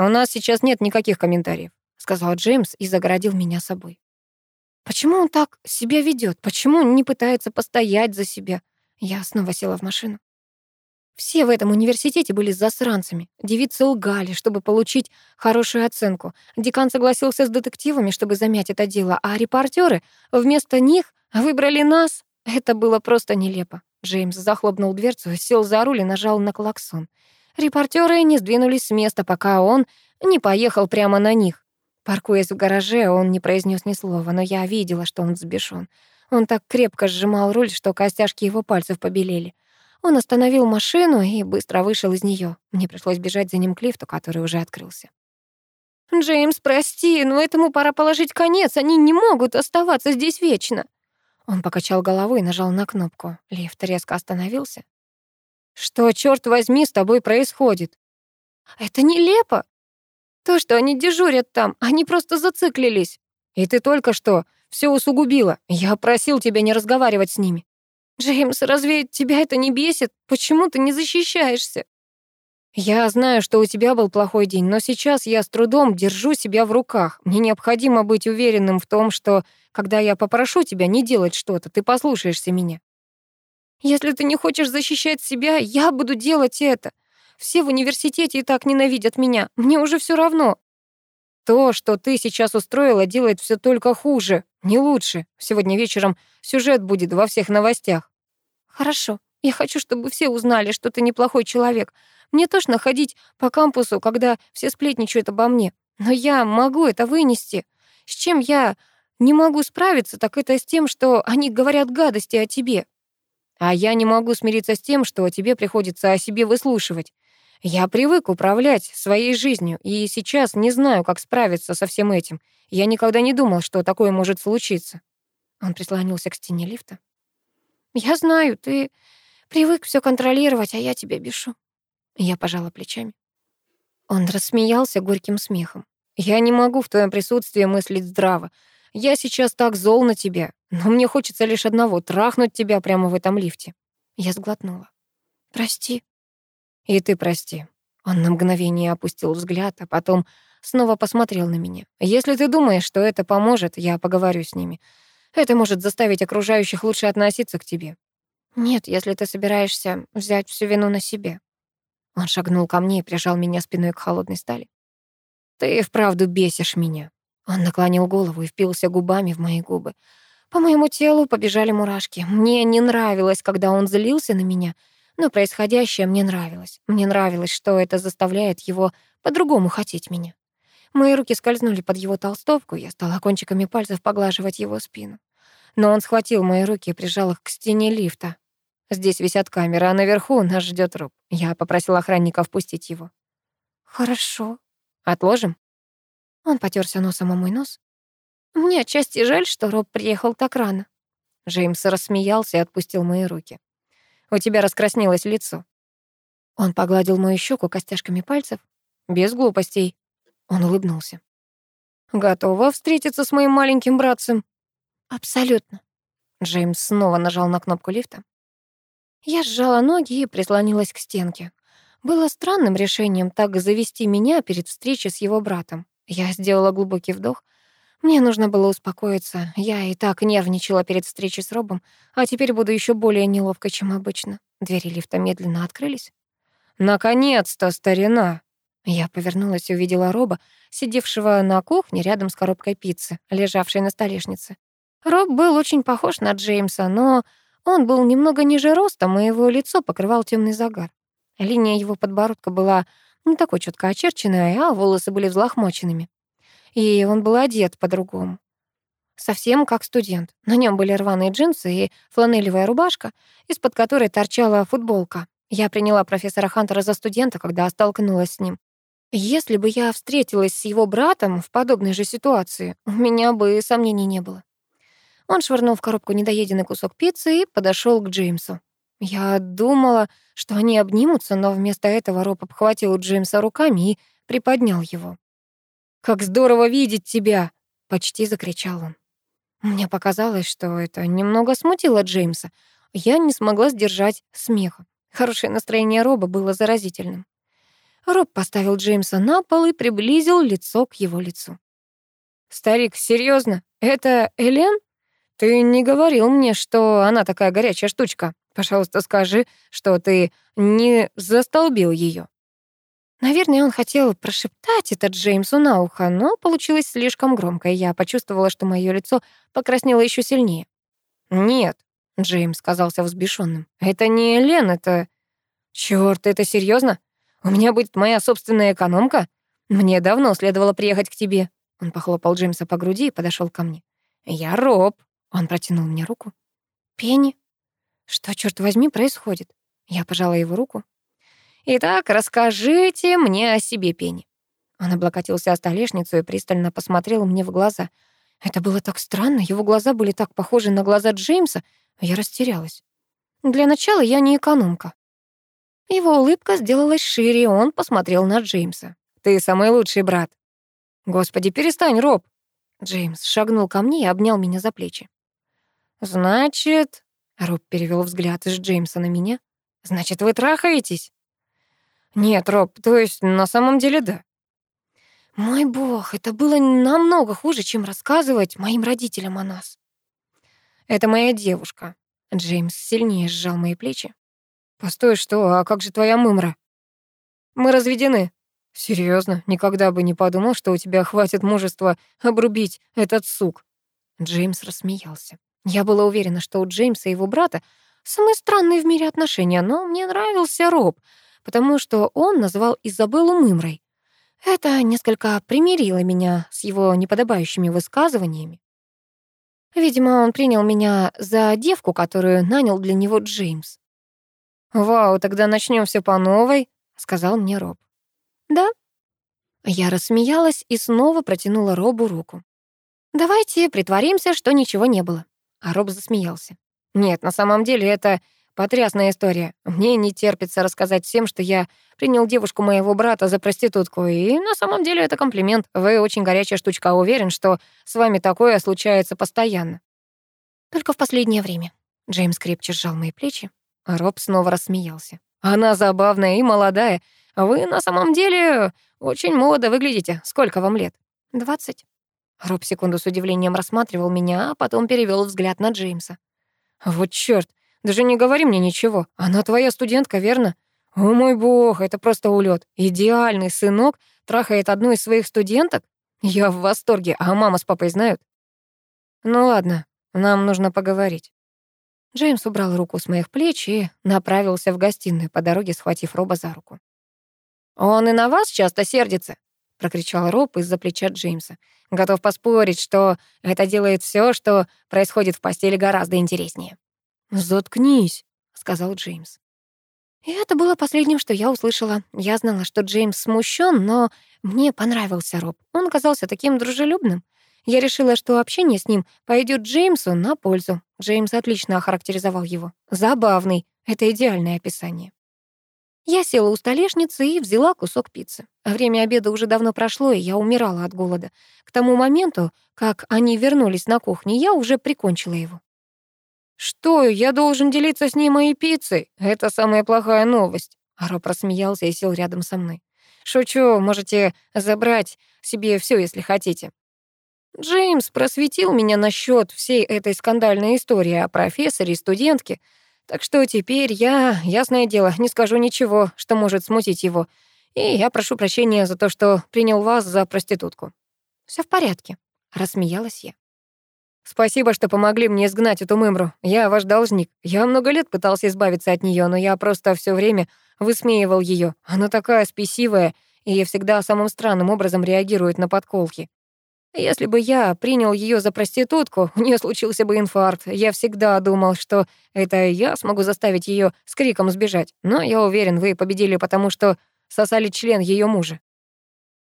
У нас сейчас нет никаких комментариев, сказал Джеймс и загородил меня собой. Почему он так себя ведет? Почему не пытается постоять за себя? Я снова села в машину. Все в этом университете были засранцами. Девицы лгали, чтобы получить хорошую оценку. Декан согласился с детективами, чтобы замять это дело, а репортеры вместо них выбрали нас. Это было просто нелепо. Джеймс захлопнул дверцу, сел за руль и нажал на клаксон. Репортеры не сдвинулись с места, пока он не поехал прямо на них. Паркуясь в гараже, он не произнес ни слова, но я видела, что он взбешён. Он так крепко сжимал руль, что костяшки его пальцев побелели. Он остановил машину и быстро вышел из нее. Мне пришлось бежать за ним к лифту, который уже открылся. «Джеймс, прости, но этому пора положить конец. Они не могут оставаться здесь вечно». Он покачал головой и нажал на кнопку. Лифт резко остановился. «Что, черт возьми, с тобой происходит?» «Это нелепо. То, что они дежурят там, они просто зациклились. И ты только что все усугубила. Я просил тебя не разговаривать с ними. «Джеймс, разве тебя это не бесит? Почему ты не защищаешься?» Я знаю, что у тебя был плохой день, но сейчас я с трудом держу себя в руках. Мне необходимо быть уверенным в том, что, когда я попрошу тебя не делать что-то, ты послушаешься меня. Если ты не хочешь защищать себя, я буду делать это. Все в университете и так ненавидят меня. Мне уже все равно. То, что ты сейчас устроила, делает все только хуже, не лучше. Сегодня вечером сюжет будет во всех новостях. Хорошо. Я хочу, чтобы все узнали, что ты неплохой человек. Мне тошно ходить по кампусу, когда все сплетничают обо мне. Но я могу это вынести. С чем я не могу справиться, так это с тем, что они говорят гадости о тебе. А я не могу смириться с тем, что тебе приходится о себе выслушивать. Я привык управлять своей жизнью, и сейчас не знаю, как справиться со всем этим. Я никогда не думал, что такое может случиться. Он прислонился к стене лифта. Я знаю, ты привык все контролировать, а я тебя бешу. Я пожала плечами. Он рассмеялся горьким смехом. Я не могу в твоем присутствии мыслить здраво. Я сейчас так зол на тебя, но мне хочется лишь одного — трахнуть тебя прямо в этом лифте. Я сглотнула. Прости. «И ты прости». Он на мгновение опустил взгляд, а потом снова посмотрел на меня. «Если ты думаешь, что это поможет, я поговорю с ними. Это может заставить окружающих лучше относиться к тебе». «Нет, если ты собираешься взять всю вину на себе». Он шагнул ко мне и прижал меня спиной к холодной стали. «Ты вправду бесишь меня». Он наклонил голову и впился губами в мои губы. По моему телу побежали мурашки. Мне не нравилось, когда он злился на меня — но происходящее мне нравилось. Мне нравилось, что это заставляет его по-другому хотеть меня. Мои руки скользнули под его толстовку, я стала кончиками пальцев поглаживать его спину. Но он схватил мои руки и прижал их к стене лифта. Здесь висят камеры, а наверху нас ждет Роб. Я попросила охранника впустить его. «Хорошо. Отложим?» Он потерся носом о мой нос. «Мне отчасти жаль, что Роб приехал так рано». Джеймс рассмеялся и отпустил мои руки. У тебя раскраснелось лицо». Он погладил мою щеку костяшками пальцев. Без глупостей. Он улыбнулся. «Готова встретиться с моим маленьким братцем?» «Абсолютно». Джеймс снова нажал на кнопку лифта. Я сжала ноги и прислонилась к стенке. Было странным решением так завести меня перед встречей с его братом. Я сделала глубокий вдох — мне нужно было успокоиться. Я и так нервничала перед встречей с Робом, а теперь буду еще более неловко, чем обычно. Двери лифта медленно открылись. «Наконец-то, старина!» Я повернулась и увидела Роба, сидевшего на кухне рядом с коробкой пиццы, лежавшей на столешнице. Роб был очень похож на Джеймса, но он был немного ниже ростом, и его лицо покрывал темный загар. Линия его подбородка была не такой четко очерченная, а волосы были взлохмоченными и он был одет по-другому. Совсем как студент. На нем были рваные джинсы и фланелевая рубашка, из-под которой торчала футболка. Я приняла профессора Хантера за студента, когда столкнулась с ним. Если бы я встретилась с его братом в подобной же ситуации, у меня бы сомнений не было. Он швырнул в коробку недоеденный кусок пиццы и подошел к Джеймсу. Я думала, что они обнимутся, но вместо этого Роб обхватил Джеймса руками и приподнял его. «Как здорово видеть тебя!» — почти закричал он. Мне показалось, что это немного смутило Джеймса. Я не смогла сдержать смеха. Хорошее настроение Роба было заразительным. Роб поставил Джеймса на пол и приблизил лицо к его лицу. «Старик, серьезно? Это Элен? Ты не говорил мне, что она такая горячая штучка. Пожалуйста, скажи, что ты не застолбил ее. Наверное, он хотел прошептать это Джеймсу на ухо, но получилось слишком громко, и я почувствовала, что мое лицо покраснело еще сильнее. «Нет», — Джеймс казался взбешенным, — «это не Элен, это...» «Чёрт, это серьезно? У меня будет моя собственная экономка? Мне давно следовало приехать к тебе». Он похлопал Джеймса по груди и подошел ко мне. «Я Роб», — он протянул мне руку. «Пенни? Что, черт возьми, происходит?» Я пожала его руку. Итак, расскажите мне о себе, Пенни». Он облокотился о столешницу и пристально посмотрел мне в глаза. Это было так странно, его глаза были так похожи на глаза Джеймса, я растерялась. Для начала я не экономка. Его улыбка сделалась шире, и он посмотрел на Джеймса. «Ты самый лучший брат». «Господи, перестань, Роб!» Джеймс шагнул ко мне и обнял меня за плечи. «Значит...» — Роб перевел взгляд из Джеймса на меня. «Значит, вы трахаетесь?» Нет, Роб, то есть на самом деле да. Мой бог, это было намного хуже, чем рассказывать моим родителям о нас. Это моя девушка. Джеймс сильнее сжал мои плечи. Постой, что? А как же твоя мымра? Мы разведены. Серьезно, никогда бы не подумал, что у тебя хватит мужества обрубить этот сук. Джеймс рассмеялся. Я была уверена, что у Джеймса и его брата самые странные в мире отношения, но мне нравился Роб, потому что он назвал Изабеллу Мымрой. Это несколько примирило меня с его неподобающими высказываниями. Видимо, он принял меня за девку, которую нанял для него Джеймс. «Вау, тогда начнем все по новой», — сказал мне Роб. «Да». Я рассмеялась и снова протянула Робу руку. «Давайте притворимся, что ничего не было». А Роб засмеялся. «Нет, на самом деле это Потрясная история. Мне не терпится рассказать всем, что я принял девушку моего брата за проститутку, и на самом деле это комплимент. Вы очень горячая штучка, уверен, что с вами такое случается постоянно. Только в последнее время. Джеймс крепче сжал мои плечи, а Роб снова рассмеялся. Она забавная и молодая. Вы на самом деле очень молодо выглядите. Сколько вам лет? Двадцать. Роб секунду с удивлением рассматривал меня, а потом перевел взгляд на Джеймса. Вот чёрт, даже не говори мне ничего. Она твоя студентка, верно? О мой бог, это просто улет. Идеальный сынок трахает одну из своих студенток? Я в восторге, а мама с папой знают? Ну ладно, нам нужно поговорить. Джеймс убрал руку с моих плеч и направился в гостиную, по дороге схватив Роба за руку. «Он и на вас часто сердится?» — прокричал Роб из-за плеча Джеймса. «Готов поспорить, что это делает все, что происходит в постели, гораздо интереснее». «Заткнись», — сказал Джеймс. И это было последним, что я услышала. Я знала, что Джеймс смущен, но мне понравился Роб. Он казался таким дружелюбным. Я решила, что общение с ним пойдет Джеймсу на пользу. Джеймс отлично охарактеризовал его. Забавный. Это идеальное описание. Я села у столешницы и взяла кусок пиццы. Время обеда уже давно прошло, и я умирала от голода. К тому моменту, как они вернулись на кухню, я уже прикончила его. «Что, я должен делиться с ней моей пиццей? Это самая плохая новость». Аро просмеялся и сел рядом со мной. «Шучу, можете забрать себе все, если хотите». Джеймс просветил меня насчет всей этой скандальной истории о профессоре и студентке, так что теперь я, ясное дело, не скажу ничего, что может смутить его, и я прошу прощения за то, что принял вас за проститутку. Все в порядке», — рассмеялась я. Спасибо, что помогли мне изгнать эту мымру. Я ваш должник. Я много лет пытался избавиться от нее, но я просто все время высмеивал ее. Она такая спесивая и всегда самым странным образом реагирует на подколки. Если бы я принял ее за проститутку, у нее случился бы инфаркт. Я всегда думал, что это я смогу заставить ее с криком сбежать. Но я уверен, вы победили, потому что сосали член ее мужа.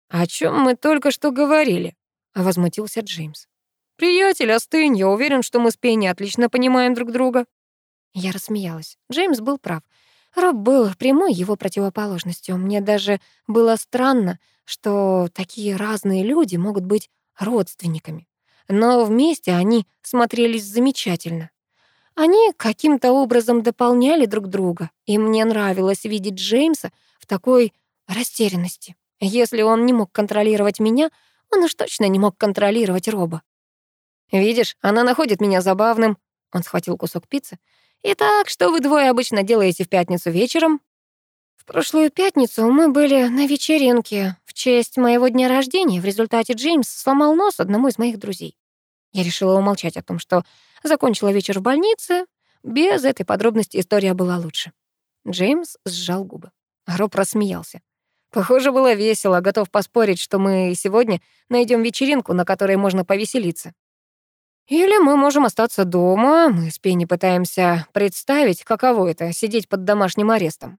«О чем мы только что говорили?» — возмутился Джеймс. «Приятель, остынь, я уверен, что мы с Пенни отлично понимаем друг друга». Я рассмеялась. Джеймс был прав. Роб был прямой его противоположностью. Мне даже было странно, что такие разные люди могут быть родственниками. Но вместе они смотрелись замечательно. Они каким-то образом дополняли друг друга, и мне нравилось видеть Джеймса в такой растерянности. Если он не мог контролировать меня, он уж точно не мог контролировать Роба. «Видишь, она находит меня забавным». Он схватил кусок пиццы. «Итак, что вы двое обычно делаете в пятницу вечером?» «В прошлую пятницу мы были на вечеринке честь моего дня рождения. В результате Джеймс сломал нос одному из моих друзей. Я решила умолчать о том, что закончила вечер в больнице. Без этой подробности история была лучше». Джеймс сжал губы. Роб рассмеялся. Похоже, было весело. Готов поспорить, что мы сегодня найдем вечеринку, на которой можно повеселиться. Или мы можем остаться дома, мы с Пенни пытаемся представить, каково это — сидеть под домашним арестом.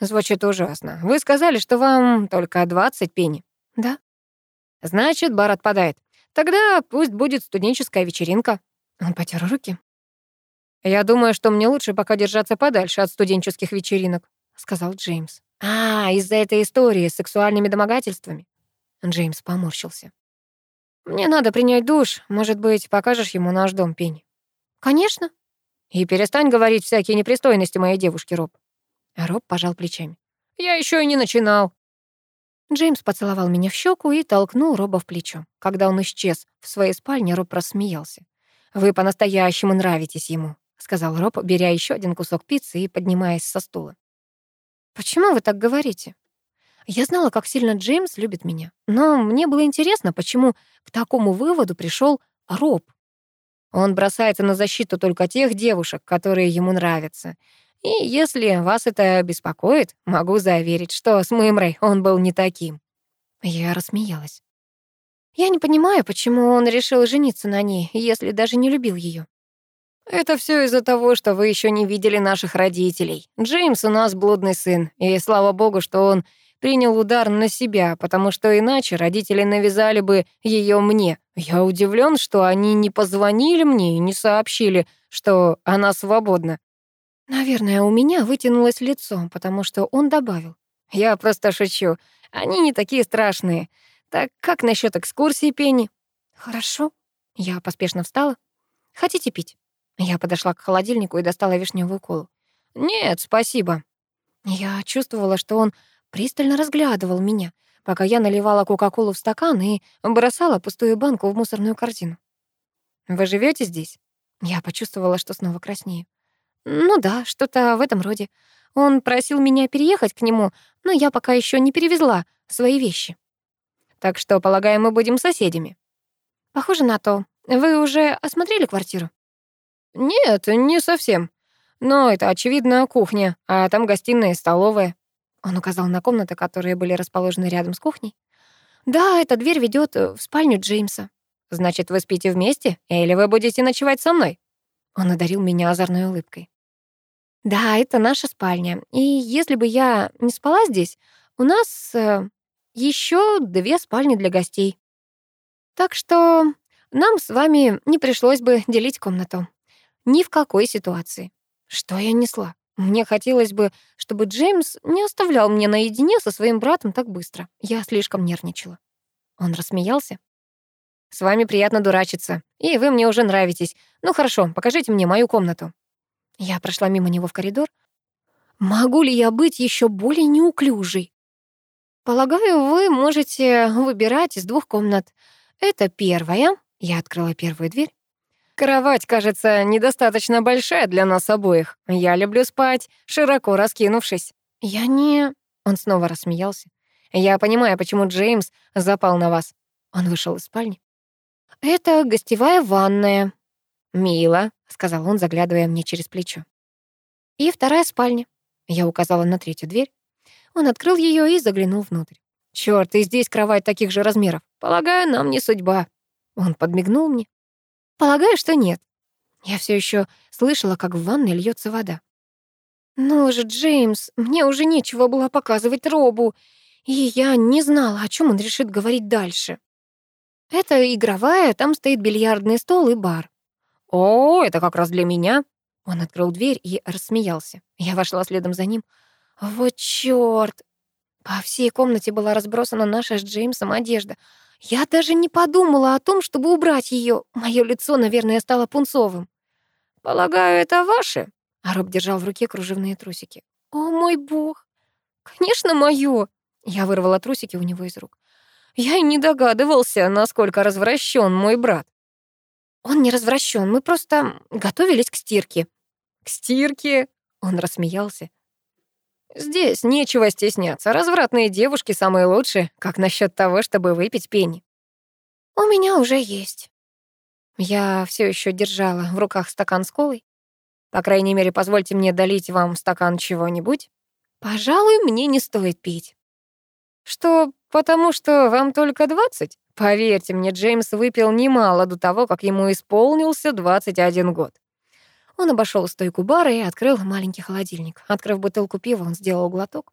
Звучит ужасно. Вы сказали, что вам только 20 Пенни. Да. Значит, бар отпадает. Тогда пусть будет студенческая вечеринка. Он потер руки. Я думаю, что мне лучше пока держаться подальше от студенческих вечеринок, сказал Джеймс. А, из-за этой истории с сексуальными домогательствами. Джеймс поморщился. Мне надо принять душ. Может быть, покажешь ему наш дом, Пень? Конечно. И перестань говорить всякие непристойности моей девушке, Роб. Роб пожал плечами. Я еще и не начинал». Джеймс поцеловал меня в щеку и толкнул Роба в плечо. Когда он исчез в своей спальне, Роб рассмеялся. «Вы по-настоящему нравитесь ему», — сказал Роб, беря еще один кусок пиццы и поднимаясь со стула. «Почему вы так говорите?» Я знала, как сильно Джеймс любит меня, но мне было интересно, почему к такому выводу пришел Роб. Он бросается на защиту только тех девушек, которые ему нравятся. И если вас это беспокоит, могу заверить, что с Мымрой он был не таким. Я рассмеялась. Я не понимаю, почему он решил жениться на ней, если даже не любил ее. Это все из-за того, что вы еще не видели наших родителей. Джеймс у нас блудный сын, и слава богу, что он принял удар на себя, потому что иначе родители навязали бы ее мне. Я удивлен, что они не позвонили мне и не сообщили, что она свободна. Наверное, у меня вытянулось лицо, потому что он добавил. Я просто шучу. Они не такие страшные. Так как насчет экскурсии, Пенни? Хорошо. Я поспешно встала. Хотите пить? Я подошла к холодильнику и достала вишневую колу. Нет, спасибо. Я чувствовала, что он пристально разглядывал меня, пока я наливала Кока-Колу в стакан и бросала пустую банку в мусорную корзину. «Вы живете здесь?» Я почувствовала, что снова краснею. «Ну да, что-то в этом роде. Он просил меня переехать к нему, но я пока еще не перевезла свои вещи». «Так что, полагаю, мы будем соседями?» «Похоже на то. Вы уже осмотрели квартиру?» «Нет, не совсем. Но это, очевидно, кухня, а там гостиная и столовая». Он указал на комнаты, которые были расположены рядом с кухней. «Да, эта дверь ведет э, в спальню Джеймса». «Значит, вы спите вместе? Или вы будете ночевать со мной?» Он одарил меня озорной улыбкой. «Да, это наша спальня. И если бы я не спала здесь, у нас э, еще две спальни для гостей. Так что нам с вами не пришлось бы делить комнату. Ни в какой ситуации. Что я несла? Мне хотелось бы, чтобы Джеймс не оставлял меня наедине со своим братом так быстро. Я слишком нервничала. Он рассмеялся. «С вами приятно дурачиться, и вы мне уже нравитесь. Ну хорошо, покажите мне мою комнату». Я прошла мимо него в коридор. Могу ли я быть еще более неуклюжей? Полагаю, вы можете выбирать из двух комнат. Это первая. Я открыла первую дверь. Кровать, кажется, недостаточно большая для нас обоих. Я люблю спать, широко раскинувшись. Я не... Он снова рассмеялся. Я понимаю, почему Джеймс запал на вас. Он вышел из спальни. Это гостевая ванная. Мило, сказал он, заглядывая мне через плечо. И вторая спальня. Я указала на третью дверь. Он открыл ее и заглянул внутрь. Черт, и здесь кровать таких же размеров. Полагаю, нам не судьба. Он подмигнул мне. Полагаю, что нет. Я все еще слышала, как в ванной льется вода. Ну же, Джеймс, мне уже нечего было показывать Робу, и я не знала, о чем он решит говорить дальше. Это игровая, там стоит бильярдный стол и бар. О, это как раз для меня. Он открыл дверь и рассмеялся. Я вошла следом за ним. Вот чёрт! По всей комнате была разбросана наша с Джеймсом одежда — я даже не подумала о том, чтобы убрать ее. Мое лицо, наверное, стало пунцовым. «Полагаю, это ваше?» А Роб держал в руке кружевные трусики. «О, мой бог! Конечно, моё!» Я вырвала трусики у него из рук. «Я и не догадывался, насколько развращен мой брат». «Он не развращен, мы просто готовились к стирке». «К стирке?» Он рассмеялся. Здесь нечего стесняться. Развратные девушки самые лучшие. Как насчет того, чтобы выпить пени? У меня уже есть. Я все еще держала в руках стакан с колой. По крайней мере, позвольте мне долить вам стакан чего-нибудь. Пожалуй, мне не стоит пить. Что, потому что вам только двадцать? Поверьте мне, Джеймс выпил немало до того, как ему исполнился двадцать один год. Он обошел стойку бара и открыл маленький холодильник. Открыв бутылку пива, он сделал глоток.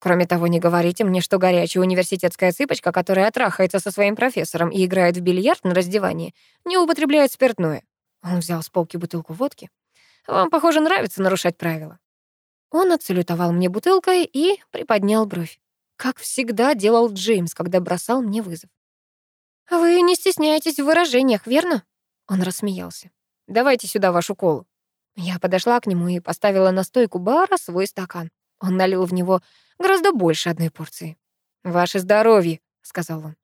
Кроме того, не говорите мне, что горячая университетская цыпочка, которая отрахается со своим профессором и играет в бильярд на раздевании, не употребляет спиртное. Он взял с полки бутылку водки. Вам, похоже, нравится нарушать правила. Он отсалютовал мне бутылкой и приподнял бровь. Как всегда делал Джеймс, когда бросал мне вызов. «Вы не стесняетесь в выражениях, верно?» Он рассмеялся. Давайте сюда вашу колу». Я подошла к нему и поставила на стойку бара свой стакан. Он налил в него гораздо больше одной порции. «Ваше здоровье», — сказал он.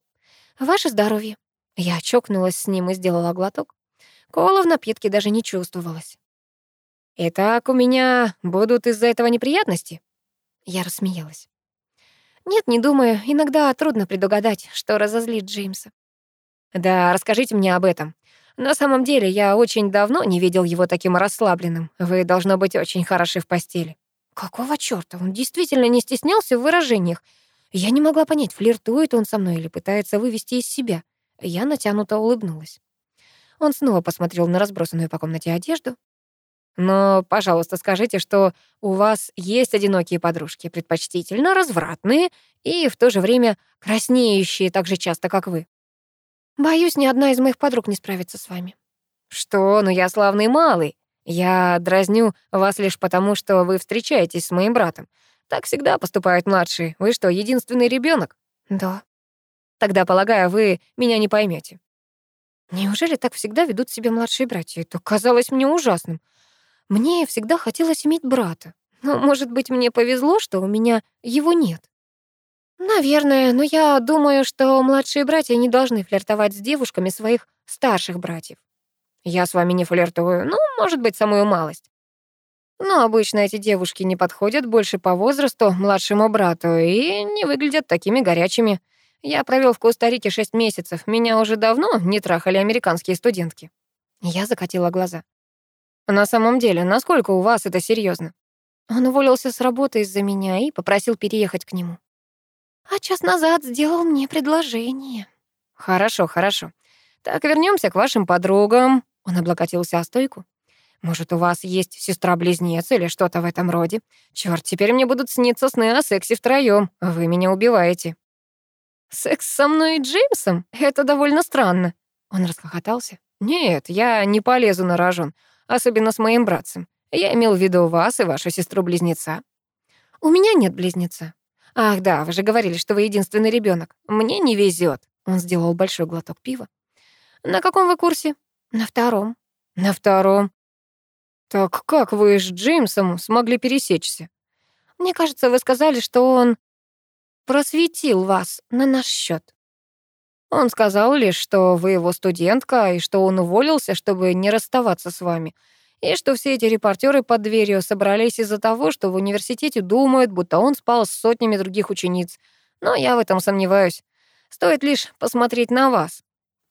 «Ваше здоровье». Я чокнулась с ним и сделала глоток. Кола в напитке даже не чувствовалась. «Итак, у меня будут из-за этого неприятности?» Я рассмеялась. «Нет, не думаю. Иногда трудно предугадать, что разозлит Джеймса». «Да, расскажите мне об этом. На самом деле, я очень давно не видел его таким расслабленным. Вы, должно быть, очень хороши в постели». «Какого чёрта? Он действительно не стеснялся в выражениях. Я не могла понять, флиртует он со мной или пытается вывести из себя. Я натянуто улыбнулась. Он снова посмотрел на разбросанную по комнате одежду. «Но, пожалуйста, скажите, что у вас есть одинокие подружки, предпочтительно развратные и в то же время краснеющие так же часто, как вы». «Боюсь, ни одна из моих подруг не справится с вами». «Что? Ну я славный малый. Я дразню вас лишь потому, что вы встречаетесь с моим братом. Так всегда поступают младшие. Вы что, единственный ребенок? Да. Тогда, полагаю, вы меня не поймете. Неужели так всегда ведут себя младшие братья? Это казалось мне ужасным. Мне всегда хотелось иметь брата. Но, может быть, мне повезло, что у меня его нет. Наверное, но я думаю, что младшие братья не должны флиртовать с девушками своих старших братьев. Я с вами не флиртую, ну, может быть, самую малость. Но обычно эти девушки не подходят больше по возрасту младшему брату и не выглядят такими горячими. Я провел в Коста-Рике шесть месяцев. Меня уже давно не трахали американские студентки. Я закатила глаза. На самом деле, насколько у вас это серьезно? Он уволился с работы из-за меня и попросил переехать к нему. А час назад сделал мне предложение. Хорошо, хорошо. Так, вернемся к вашим подругам. Он облокотился о стойку. Может, у вас есть сестра-близнец или что-то в этом роде? Чёрт, теперь мне будут сниться сны о сексе втроём. Вы меня убиваете. Секс со мной и Джеймсом? Это довольно странно. Он расхохотался. Нет, я не полезу на рожон, особенно с моим братцем. Я имел в виду вас и вашу сестру-близнеца. У меня нет близнеца. Ах, да, вы же говорили, что вы единственный ребенок. Мне не везет. Он сделал большой глоток пива. На каком вы курсе? На втором. На втором. Так как вы с Джеймсом смогли пересечься? Мне кажется, вы сказали, что он просветил вас на наш счет. Он сказал лишь, что вы его студентка, и что он уволился, чтобы не расставаться с вами, и что все эти репортеры под дверью собрались из-за того, что в университете думают, будто он спал с сотнями других учениц. Но я в этом сомневаюсь. Стоит лишь посмотреть на вас.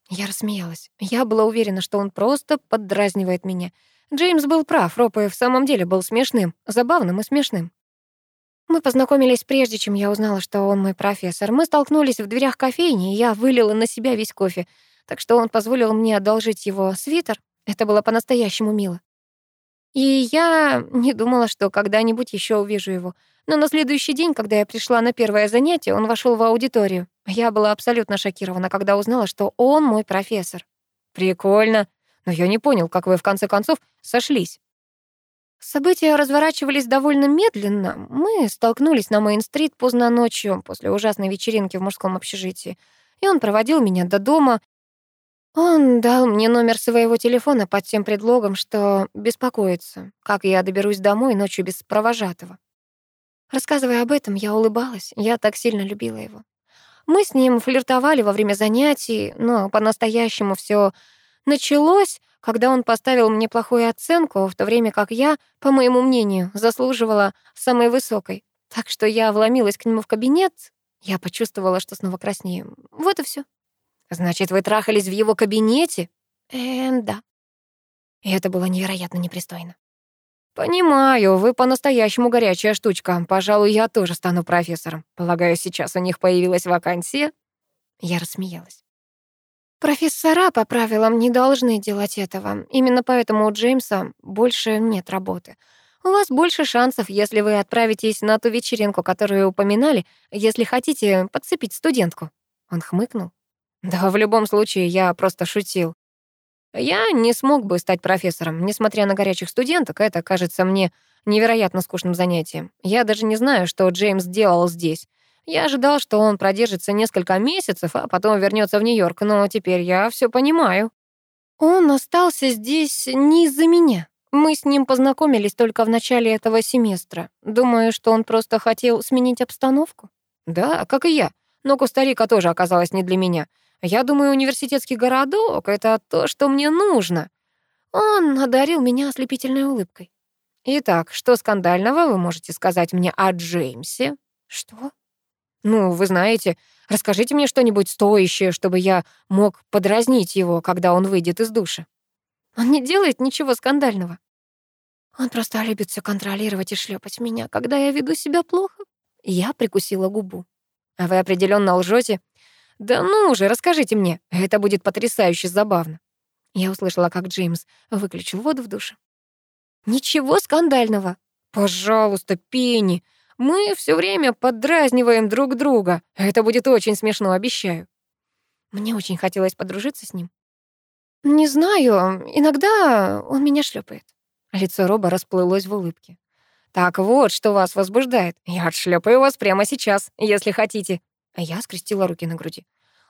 Я рассмеялась. Я была уверена, что он просто поддразнивает меня — Джеймс был прав, Роб и в самом деле был смешным, забавным и смешным. Мы познакомились прежде, чем я узнала, что он мой профессор. Мы столкнулись в дверях кофейни, и я вылила на себя весь кофе, так что он позволил мне одолжить его свитер. Это было по-настоящему мило. И я не думала, что когда-нибудь еще увижу его. Но на следующий день, когда я пришла на первое занятие, он вошел в аудиторию. Я была абсолютно шокирована, когда узнала, что он мой профессор. «Прикольно», но я не понял, как вы в конце концов сошлись. События разворачивались довольно медленно. Мы столкнулись на Мейн-стрит поздно ночью после ужасной вечеринки в мужском общежитии. И он проводил меня до дома. Он дал мне номер своего телефона под тем предлогом, что беспокоится, как я доберусь домой ночью без провожатого. Рассказывая об этом, я улыбалась. Я так сильно любила его. Мы с ним флиртовали во время занятий, но по-настоящему все началось, когда он поставил мне плохую оценку, в то время как я, по моему мнению, заслуживала самой высокой. Так что я вломилась к нему в кабинет, я почувствовала, что снова краснею. Вот и все. Значит, вы трахались в его кабинете? Э, да. И это было невероятно непристойно. Понимаю, вы по-настоящему горячая штучка. Пожалуй, я тоже стану профессором. Полагаю, сейчас у них появилась вакансия. Я рассмеялась. Профессора по правилам не должны делать этого. Именно поэтому у Джеймса больше нет работы. У вас больше шансов, если вы отправитесь на ту вечеринку, которую упоминали, если хотите подцепить студентку. Он хмыкнул. Да, в любом случае, я просто шутил. Я не смог бы стать профессором, несмотря на горячих студенток, это кажется мне невероятно скучным занятием. Я даже не знаю, что Джеймс делал здесь. Я ожидал, что он продержится несколько месяцев, а потом вернется в Нью-Йорк, но теперь я все понимаю. Он остался здесь не из-за меня. Мы с ним познакомились только в начале этого семестра. Думаю, что он просто хотел сменить обстановку. Да, как и я. Но Коста-Рика тоже оказалась не для меня. Я думаю, университетский городок — это то, что мне нужно. Он одарил меня ослепительной улыбкой. Итак, что скандального вы можете сказать мне о Джеймсе? Что? Ну, вы знаете, расскажите мне что-нибудь стоящее, чтобы я мог подразнить его, когда он выйдет из душа. Он не делает ничего скандального. Он просто любит все контролировать и шлепать меня, когда я веду себя плохо. Я прикусила губу. А вы определенно лжете. Да ну же, расскажите мне. Это будет потрясающе забавно. Я услышала, как Джеймс выключил воду в душе. Ничего скандального. Пожалуйста, Пенни, мы все время поддразниваем друг друга. Это будет очень смешно, обещаю. Мне очень хотелось подружиться с ним. Не знаю, иногда он меня шлепает. Лицо Роба расплылось в улыбке. Так вот, что вас возбуждает. Я отшлепаю вас прямо сейчас, если хотите. А я скрестила руки на груди.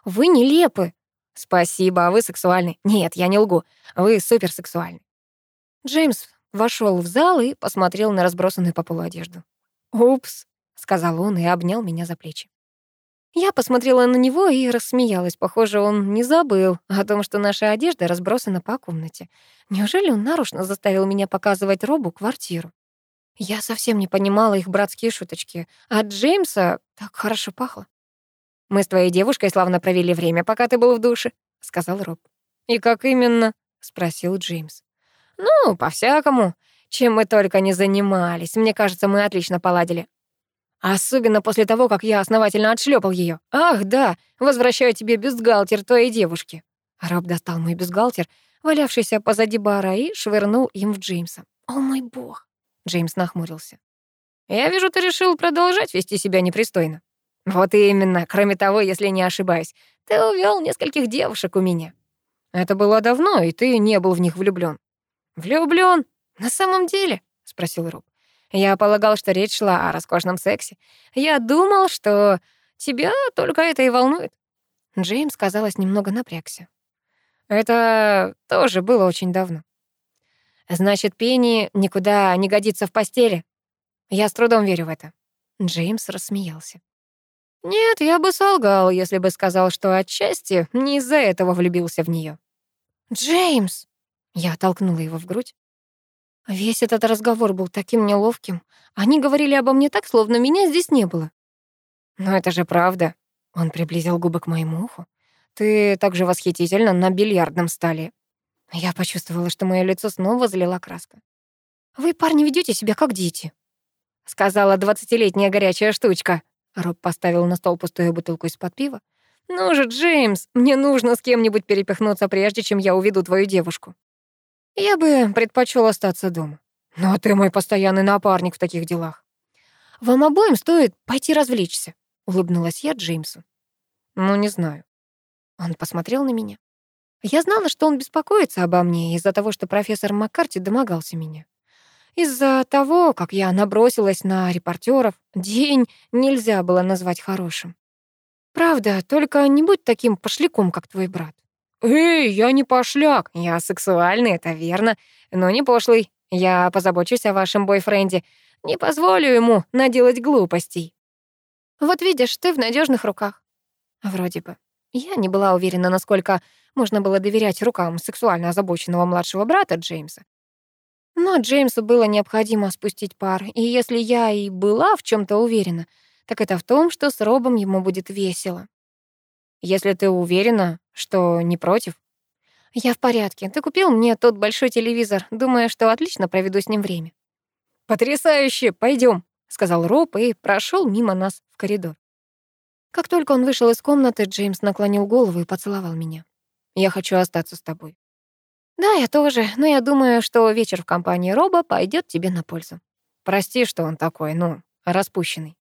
Вы нелепы. Спасибо, а вы сексуальны. Нет, я не лгу. Вы суперсексуальны. Джеймс вошел в зал и посмотрел на разбросанную по полу одежду. «Упс», — сказал он и обнял меня за плечи. Я посмотрела на него и рассмеялась. Похоже, он не забыл о том, что наша одежда разбросана по комнате. Неужели он нарочно заставил меня показывать Робу квартиру? Я совсем не понимала их братские шуточки, а Джеймса так хорошо пахло. «Мы с твоей девушкой славно провели время, пока ты был в душе», — сказал Роб. «И как именно?» — спросил Джеймс. «Ну, по-всякому. Чем мы только не занимались. Мне кажется, мы отлично поладили. Особенно после того, как я основательно отшлепал ее. Ах, да, возвращаю тебе бюстгальтер твоей девушки. Роб достал мой бюстгальтер, валявшийся позади бара, и швырнул им в Джеймса. О мой бог. Джеймс нахмурился. Я вижу, ты решил продолжать вести себя непристойно. Вот именно. Кроме того, если не ошибаюсь, ты увел нескольких девушек у меня. Это было давно, и ты не был в них влюблён. Влюблён? На самом деле? спросил Роб. Я полагал, что речь шла о роскошном сексе. Я думал, что тебя только это и волнует. Джеймс, казалось, немного напрягся. Это тоже было очень давно. Значит, Пенни никуда не годится в постели. Я с трудом верю в это. Джеймс рассмеялся. Нет, я бы солгал, если бы сказал, что отчасти не из-за этого влюбился в нее. Джеймс! Я толкнула его в грудь. Весь этот разговор был таким неловким. Они говорили обо мне так, словно меня здесь не было. Но это же правда. Он приблизил губы к моему уху. Ты так же восхитительна на бильярдном столе. Я почувствовала, что мое лицо снова залила краска. Вы, парни, ведете себя как дети, сказала двадцатилетняя горячая штучка. Роб поставил на стол пустую бутылку из-под пива. «Ну же, Джеймс, мне нужно с кем-нибудь перепихнуться, прежде чем я уведу твою девушку». Я бы предпочел остаться дома. Но ты мой постоянный напарник в таких делах. Вам обоим стоит пойти развлечься, улыбнулась я Джеймсу. Ну, не знаю. Он посмотрел на меня. Я знала, что он беспокоится обо мне из-за того, что профессор Маккарти домогался меня. Из-за того, как я набросилась на репортеров, день нельзя было назвать хорошим. Правда, только не будь таким пошляком, как твой брат. «Эй, я не пошляк, я сексуальный, это верно, но не пошлый. Я позабочусь о вашем бойфренде, не позволю ему наделать глупостей». «Вот видишь, ты в надежных руках». Вроде бы. Я не была уверена, насколько можно было доверять рукам сексуально озабоченного младшего брата Джеймса. Но Джеймсу было необходимо спустить пар, и если я и была в чем то уверена, так это в том, что с Робом ему будет весело. Если ты уверена, что не против. Я в порядке. Ты купил мне тот большой телевизор, думая, что отлично проведу с ним время. Потрясающе, пойдем, сказал Роб и прошел мимо нас в коридор. Как только он вышел из комнаты, Джеймс наклонил голову и поцеловал меня. Я хочу остаться с тобой. Да, я тоже, но я думаю, что вечер в компании Роба пойдет тебе на пользу. Прости, что он такой, ну, распущенный.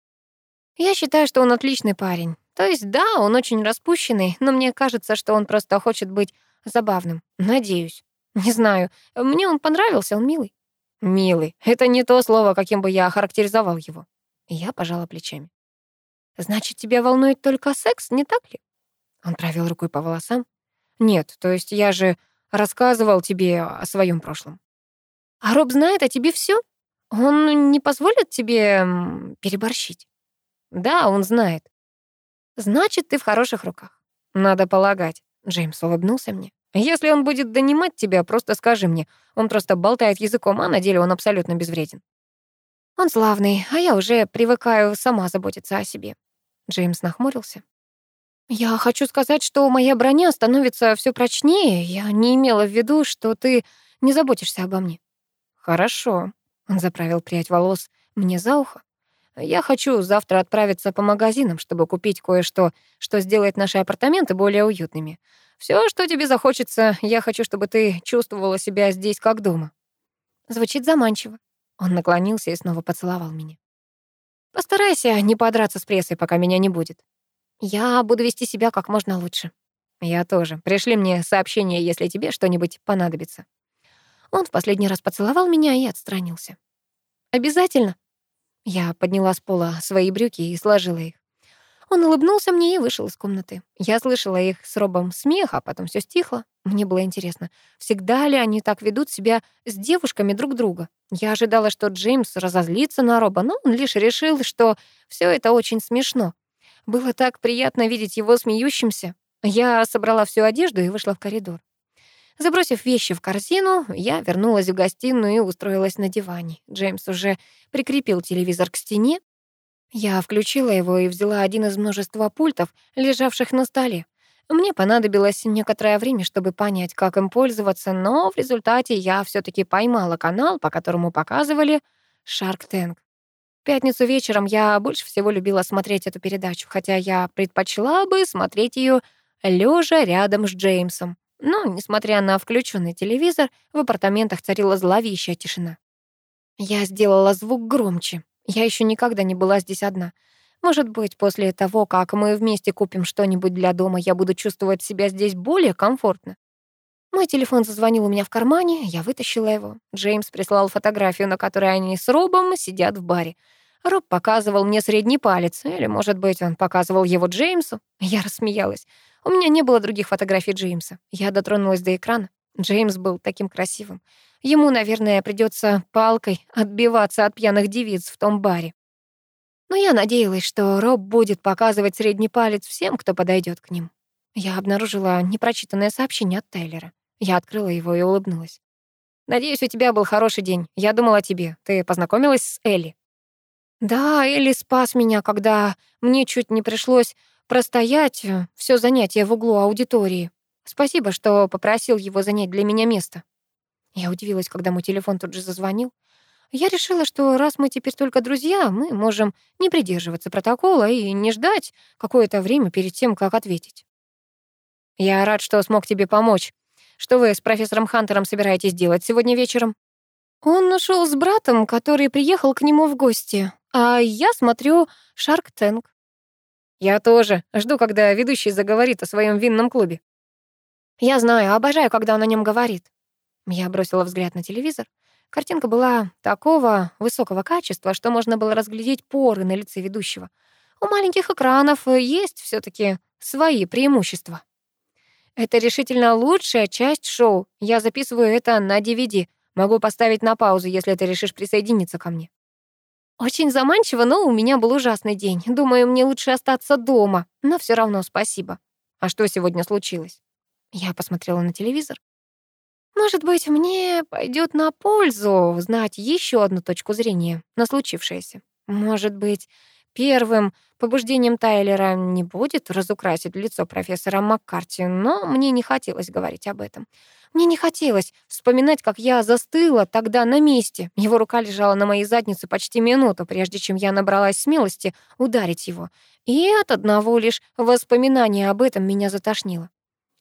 Я считаю, что он отличный парень. То есть, да, он очень распущенный, но мне кажется, что он просто хочет быть забавным. Надеюсь. Не знаю, мне он понравился, он милый. Милый. Это не то слово, каким бы я охарактеризовал его. Я пожала плечами. Значит, тебя волнует только секс, не так ли? Он провел рукой по волосам. Нет, то есть я же рассказывал тебе о своем прошлом. А Роб знает о тебе все? Он не позволит тебе переборщить? Да, он знает. Значит, ты в хороших руках. Надо полагать. Джеймс улыбнулся мне. Если он будет донимать тебя, просто скажи мне. Он просто болтает языком, а на деле он абсолютно безвреден. Он славный, а я уже привыкаю сама заботиться о себе. Джеймс нахмурился. Я хочу сказать, что моя броня становится все прочнее. Я не имела в виду, что ты не заботишься обо мне. Хорошо. Он заправил прядь волос мне за ухо. Я хочу завтра отправиться по магазинам, чтобы купить кое-что, что сделает наши апартаменты более уютными. Все, что тебе захочется, я хочу, чтобы ты чувствовала себя здесь как дома. Звучит заманчиво. Он наклонился и снова поцеловал меня. Постарайся не подраться с прессой, пока меня не будет. Я буду вести себя как можно лучше. Я тоже. Пришли мне сообщение, если тебе что-нибудь понадобится. Он в последний раз поцеловал меня и отстранился. Обязательно. Я подняла с пола свои брюки и сложила их. Он улыбнулся мне и вышел из комнаты. Я слышала их с Робом смех, а потом все стихло. Мне было интересно, всегда ли они так ведут себя с девушками друг друга. Я ожидала, что Джеймс разозлится на Роба, но он лишь решил, что все это очень смешно. Было так приятно видеть его смеющимся. Я собрала всю одежду и вышла в коридор. Забросив вещи в корзину, я вернулась в гостиную и устроилась на диване. Джеймс уже прикрепил телевизор к стене. Я включила его и взяла один из множества пультов, лежавших на столе. Мне понадобилось некоторое время, чтобы понять, как им пользоваться, но в результате я все таки поймала канал, по которому показывали Shark Tank. В пятницу вечером я больше всего любила смотреть эту передачу, хотя я предпочла бы смотреть ее лежа рядом с Джеймсом. Но, несмотря на включенный телевизор, в апартаментах царила зловещая тишина. Я сделала звук громче. Я еще никогда не была здесь одна. Может быть, после того, как мы вместе купим что-нибудь для дома, я буду чувствовать себя здесь более комфортно. Мой телефон зазвонил у меня в кармане, я вытащила его. Джеймс прислал фотографию, на которой они с Робом сидят в баре. Роб показывал мне средний палец, или, может быть, он показывал его Джеймсу. Я рассмеялась. У меня не было других фотографий Джеймса. Я дотронулась до экрана. Джеймс был таким красивым. Ему, наверное, придется палкой отбиваться от пьяных девиц в том баре. Но я надеялась, что Роб будет показывать средний палец всем, кто подойдет к ним. Я обнаружила непрочитанное сообщение от Тайлера. Я открыла его и улыбнулась. «Надеюсь, у тебя был хороший день. Я думала о тебе. Ты познакомилась с Элли?» «Да, Элли спас меня, когда мне чуть не пришлось простоять э, все занятие в углу аудитории. Спасибо, что попросил его занять для меня место. Я удивилась, когда мой телефон тут же зазвонил. Я решила, что раз мы теперь только друзья, мы можем не придерживаться протокола и не ждать какое-то время перед тем, как ответить. Я рад, что смог тебе помочь. Что вы с профессором Хантером собираетесь делать сегодня вечером? Он нашел с братом, который приехал к нему в гости, а я смотрю Shark Tank. Я тоже. Жду, когда ведущий заговорит о своем винном клубе. Я знаю, обожаю, когда он о нем говорит. Я бросила взгляд на телевизор. Картинка была такого высокого качества, что можно было разглядеть поры на лице ведущего. У маленьких экранов есть все таки свои преимущества. Это решительно лучшая часть шоу. Я записываю это на DVD. Могу поставить на паузу, если ты решишь присоединиться ко мне. Очень заманчиво, но у меня был ужасный день. Думаю, мне лучше остаться дома, но все равно спасибо. А что сегодня случилось? Я посмотрела на телевизор. Может быть, мне пойдет на пользу знать еще одну точку зрения на случившееся. Может быть, Первым побуждением Тайлера не будет разукрасить лицо профессора Маккарти, но мне не хотелось говорить об этом. Мне не хотелось вспоминать, как я застыла тогда на месте. Его рука лежала на моей заднице почти минуту, прежде чем я набралась смелости ударить его. И от одного лишь воспоминания об этом меня затошнило.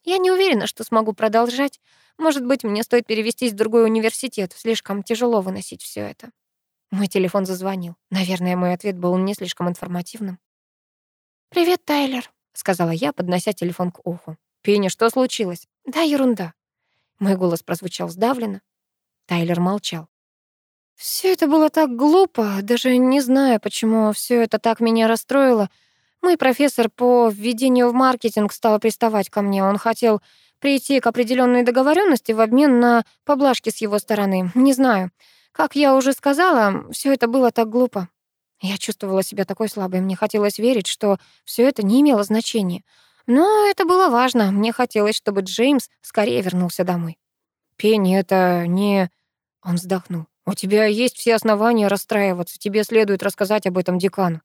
Я не уверена, что смогу продолжать. Может быть, мне стоит перевестись в другой университет. Слишком тяжело выносить все это. Мой телефон зазвонил. Наверное, мой ответ был не слишком информативным. «Привет, Тайлер», — сказала я, поднося телефон к уху. «Пенни, что случилось?» «Да, ерунда». Мой голос прозвучал сдавленно. Тайлер молчал. Все это было так глупо, даже не знаю, почему все это так меня расстроило. Мой профессор по введению в маркетинг стал приставать ко мне. Он хотел прийти к определенной договоренности в обмен на поблажки с его стороны. Не знаю. Как я уже сказала, все это было так глупо. Я чувствовала себя такой слабой. Мне хотелось верить, что все это не имело значения. Но это было важно. Мне хотелось, чтобы Джеймс скорее вернулся домой. «Пенни, это не...» Он вздохнул. «У тебя есть все основания расстраиваться. Тебе следует рассказать об этом декану».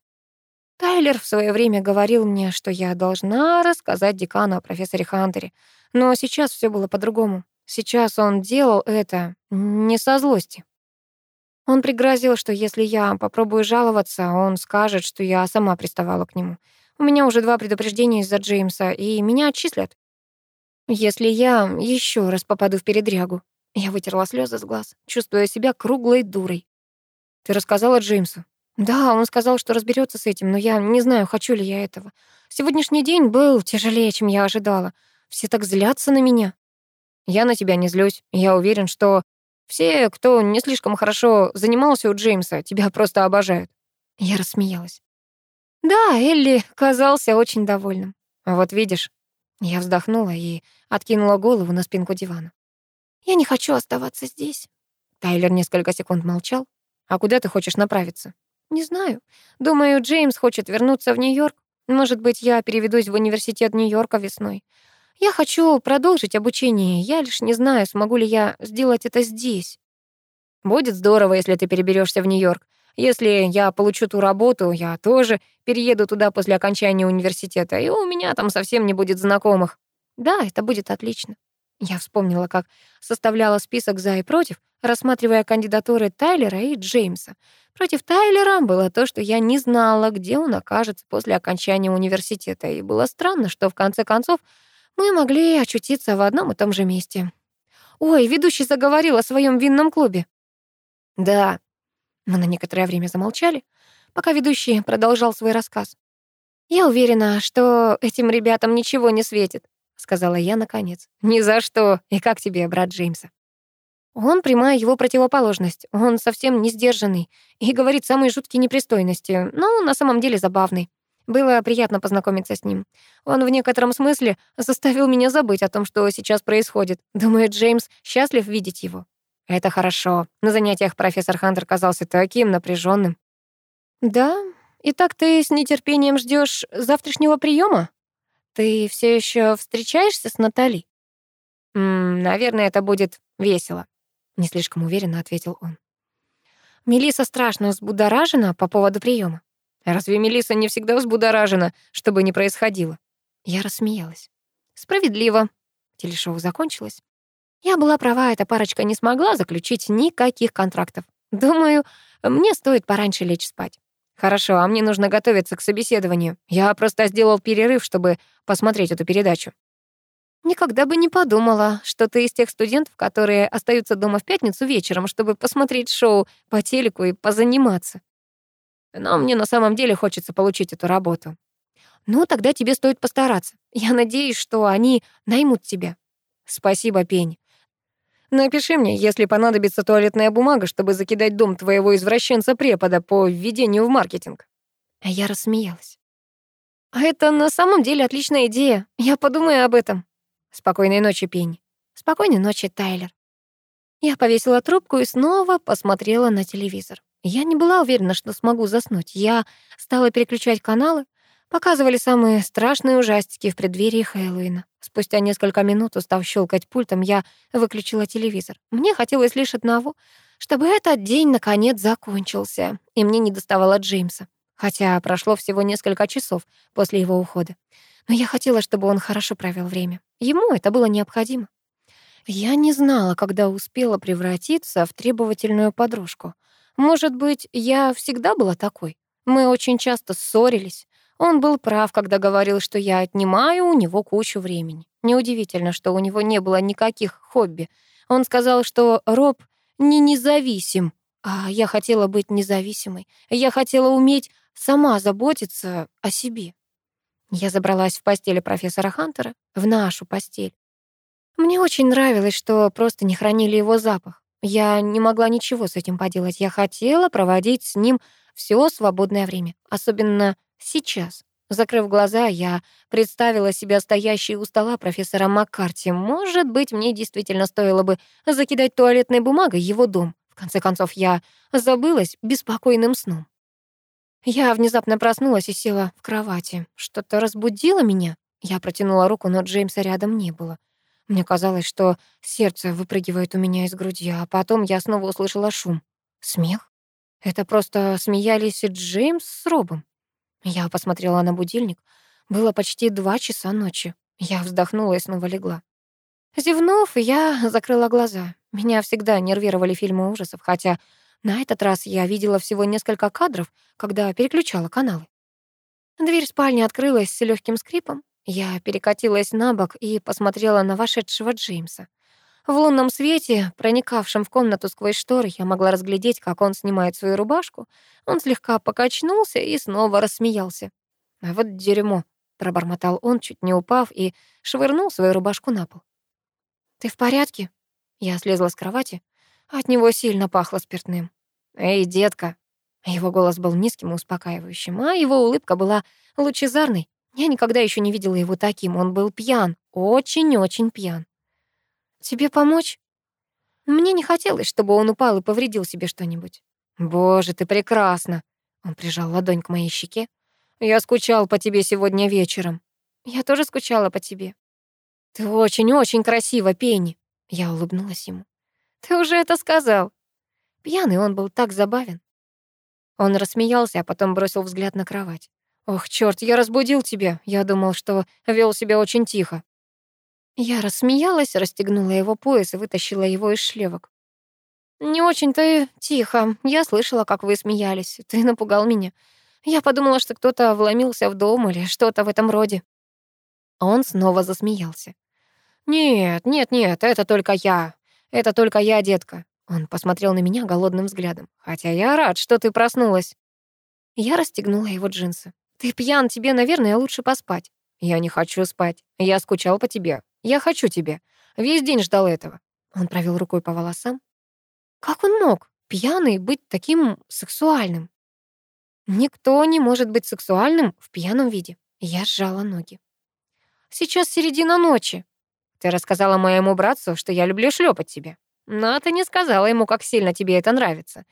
Тайлер в свое время говорил мне, что я должна рассказать декану о профессоре Хантере. Но сейчас все было по-другому. Сейчас он делал это не со злости. Он пригрозил, что если я попробую жаловаться, он скажет, что я сама приставала к нему. У меня уже два предупреждения из-за Джеймса, и меня отчислят. Если я еще раз попаду в передрягу. Я вытерла слезы с глаз, чувствуя себя круглой дурой. Ты рассказала Джеймсу? Да, он сказал, что разберется с этим, но я не знаю, хочу ли я этого. Сегодняшний день был тяжелее, чем я ожидала. Все так злятся на меня. Я на тебя не злюсь. Я уверен, что все, кто не слишком хорошо занимался у Джеймса, тебя просто обожают. Я рассмеялась. Да, Элли казался очень довольным. Вот видишь. Я вздохнула и откинула голову на спинку дивана. Я не хочу оставаться здесь. Тайлер несколько секунд молчал. А куда ты хочешь направиться? Не знаю. Думаю, Джеймс хочет вернуться в Нью-Йорк. Может быть, я переведусь в университет Нью-Йорка весной. Я хочу продолжить обучение, я лишь не знаю, смогу ли я сделать это здесь. Будет здорово, если ты переберешься в Нью-Йорк. Если я получу ту работу, я тоже перееду туда после окончания университета, и у меня там совсем не будет знакомых. Да, это будет отлично. Я вспомнила, как составляла список за и против, рассматривая кандидатуры Тайлера и Джеймса. Против Тайлера было то, что я не знала, где он окажется после окончания университета, и было странно, что в конце концов мы могли очутиться в одном и том же месте. «Ой, ведущий заговорил о своем винном клубе». «Да». Мы на некоторое время замолчали, пока ведущий продолжал свой рассказ. «Я уверена, что этим ребятам ничего не светит», — сказала я наконец. «Ни за что. И как тебе, брат Джеймса?» Он прямая его противоположность. Он совсем не сдержанный и говорит самые жуткие непристойности, но на самом деле забавный. Было приятно познакомиться с ним. Он в некотором смысле заставил меня забыть о том, что сейчас происходит. Думаю, Джеймс счастлив видеть его. Это хорошо. На занятиях профессор Хантер казался таким напряженным. Да, и так ты с нетерпением ждешь завтрашнего приема? Ты все еще встречаешься с Натали? М наверное, это будет весело. Не слишком уверенно ответил он. Мелиса страшно взбудоражена по поводу приема. Разве Мелиса не всегда взбудоражена, что бы ни происходило? Я рассмеялась. Справедливо. Телешоу закончилось. Я была права, эта парочка не смогла заключить никаких контрактов. Думаю, мне стоит пораньше лечь спать. Хорошо, а мне нужно готовиться к собеседованию. Я просто сделал перерыв, чтобы посмотреть эту передачу. Никогда бы не подумала, что ты из тех студентов, которые остаются дома в пятницу вечером, чтобы посмотреть шоу по телеку и позаниматься. Но мне на самом деле хочется получить эту работу. Ну, тогда тебе стоит постараться. Я надеюсь, что они наймут тебя. Спасибо, Пень. Напиши мне, если понадобится туалетная бумага, чтобы закидать дом твоего извращенца-препода по введению в маркетинг. А я рассмеялась. А это на самом деле отличная идея. Я подумаю об этом. Спокойной ночи, Пень. Спокойной ночи, Тайлер. Я повесила трубку и снова посмотрела на телевизор. Я не была уверена, что смогу заснуть. Я стала переключать каналы. Показывали самые страшные ужастики в преддверии Хэллоуина. Спустя несколько минут, устав щелкать пультом, я выключила телевизор. Мне хотелось лишь одного, чтобы этот день наконец закончился, и мне не доставало Джеймса. Хотя прошло всего несколько часов после его ухода. Но я хотела, чтобы он хорошо провел время. Ему это было необходимо. Я не знала, когда успела превратиться в требовательную подружку — может быть, я всегда была такой? Мы очень часто ссорились. Он был прав, когда говорил, что я отнимаю у него кучу времени. Неудивительно, что у него не было никаких хобби. Он сказал, что Роб не независим, а я хотела быть независимой. Я хотела уметь сама заботиться о себе. Я забралась в постели профессора Хантера, в нашу постель. Мне очень нравилось, что просто не хранили его запах. Я не могла ничего с этим поделать. Я хотела проводить с ним все свободное время, особенно сейчас. Закрыв глаза, я представила себя стоящей у стола профессора Маккарти. Может быть, мне действительно стоило бы закидать туалетной бумагой его дом. В конце концов, я забылась беспокойным сном. Я внезапно проснулась и села в кровати. Что-то разбудило меня. Я протянула руку, но Джеймса рядом не было. Мне казалось, что сердце выпрыгивает у меня из груди, а потом я снова услышала шум. Смех? Это просто смеялись Джеймс с Робом. Я посмотрела на будильник. Было почти два часа ночи. Я вздохнула и снова легла. Зевнув, я закрыла глаза. Меня всегда нервировали фильмы ужасов, хотя на этот раз я видела всего несколько кадров, когда переключала каналы. Дверь спальни открылась с легким скрипом. Я перекатилась на бок и посмотрела на вошедшего Джеймса. В лунном свете, проникавшем в комнату сквозь шторы, я могла разглядеть, как он снимает свою рубашку. Он слегка покачнулся и снова рассмеялся. «А вот дерьмо», — пробормотал он, чуть не упав, и швырнул свою рубашку на пол. «Ты в порядке?» Я слезла с кровати. От него сильно пахло спиртным. «Эй, детка!» Его голос был низким и успокаивающим, а его улыбка была лучезарной. Я никогда еще не видела его таким. Он был пьян, очень-очень пьян. «Тебе помочь?» Мне не хотелось, чтобы он упал и повредил себе что-нибудь. «Боже, ты прекрасна!» Он прижал ладонь к моей щеке. «Я скучал по тебе сегодня вечером». «Я тоже скучала по тебе». «Ты очень-очень красива, Пенни!» Я улыбнулась ему. «Ты уже это сказал!» Пьяный он был так забавен. Он рассмеялся, а потом бросил взгляд на кровать. «Ох, чёрт, я разбудил тебя. Я думал, что вел себя очень тихо». Я рассмеялась, расстегнула его пояс и вытащила его из шлевок. «Не очень-то тихо. Я слышала, как вы смеялись. Ты напугал меня. Я подумала, что кто-то вломился в дом или что-то в этом роде». Он снова засмеялся. «Нет, нет, нет, это только я. Это только я, детка». Он посмотрел на меня голодным взглядом. «Хотя я рад, что ты проснулась». Я расстегнула его джинсы. «Ты пьян, тебе, наверное, лучше поспать». «Я не хочу спать. Я скучал по тебе. Я хочу тебя. Весь день ждал этого». Он провел рукой по волосам. «Как он мог, пьяный, быть таким сексуальным?» «Никто не может быть сексуальным в пьяном виде». Я сжала ноги. «Сейчас середина ночи». «Ты рассказала моему братцу, что я люблю шлепать тебя. Но ты не сказала ему, как сильно тебе это нравится.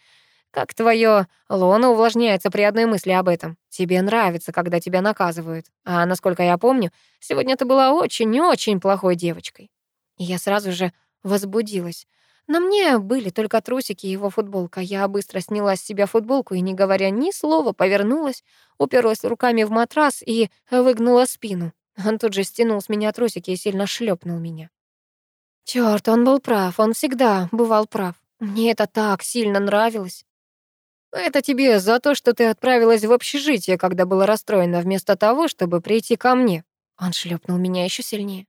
Как твое лоно увлажняется при одной мысли об этом. Тебе нравится, когда тебя наказывают. А насколько я помню, сегодня ты была очень-очень плохой девочкой. И я сразу же возбудилась. На мне были только трусики и его футболка. Я быстро сняла с себя футболку и, не говоря ни слова, повернулась, уперлась руками в матрас и выгнула спину. Он тут же стянул с меня трусики и сильно шлепнул меня. Чёрт, он был прав, он всегда бывал прав. Мне это так сильно нравилось. Это тебе за то, что ты отправилась в общежитие, когда была расстроена, вместо того, чтобы прийти ко мне. Он шлепнул меня еще сильнее.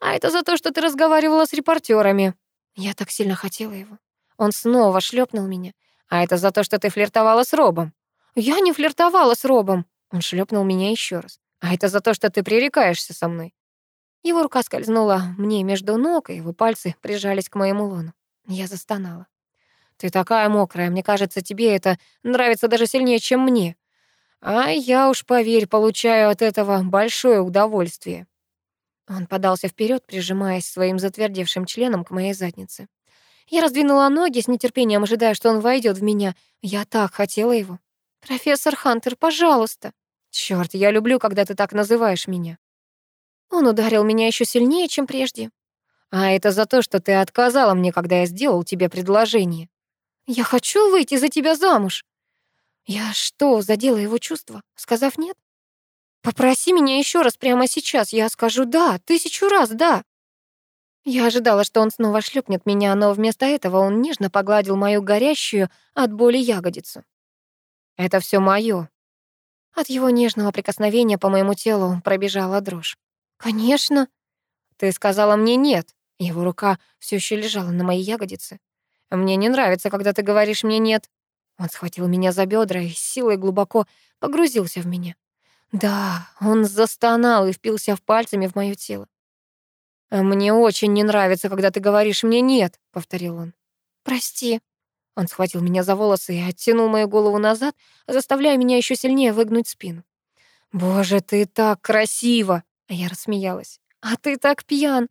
А это за то, что ты разговаривала с репортерами. Я так сильно хотела его. Он снова шлепнул меня. А это за то, что ты флиртовала с Робом. Я не флиртовала с Робом. Он шлепнул меня еще раз. А это за то, что ты пререкаешься со мной. Его рука скользнула мне между ног, и его пальцы прижались к моему лону. Я застонала. Ты такая мокрая, мне кажется, тебе это нравится даже сильнее, чем мне. А я уж, поверь, получаю от этого большое удовольствие. Он подался вперед, прижимаясь своим затвердевшим членом к моей заднице. Я раздвинула ноги с нетерпением, ожидая, что он войдет в меня. Я так хотела его. «Профессор Хантер, пожалуйста». Черт, я люблю, когда ты так называешь меня». Он ударил меня еще сильнее, чем прежде. «А это за то, что ты отказала мне, когда я сделал тебе предложение». «Я хочу выйти за тебя замуж». Я что, задела его чувства, сказав «нет»? «Попроси меня еще раз прямо сейчас, я скажу «да», тысячу раз «да». Я ожидала, что он снова шлепнет меня, но вместо этого он нежно погладил мою горящую от боли ягодицу. «Это все мое. От его нежного прикосновения по моему телу пробежала дрожь. «Конечно». «Ты сказала мне нет». Его рука все еще лежала на моей ягодице. Мне не нравится, когда ты говоришь мне «нет». Он схватил меня за бедра и силой глубоко погрузился в меня. Да, он застонал и впился в пальцами в моё тело. «Мне очень не нравится, когда ты говоришь мне «нет», — повторил он. «Прости». Он схватил меня за волосы и оттянул мою голову назад, заставляя меня еще сильнее выгнуть спину. «Боже, ты так красиво!» А я рассмеялась. «А ты так пьян!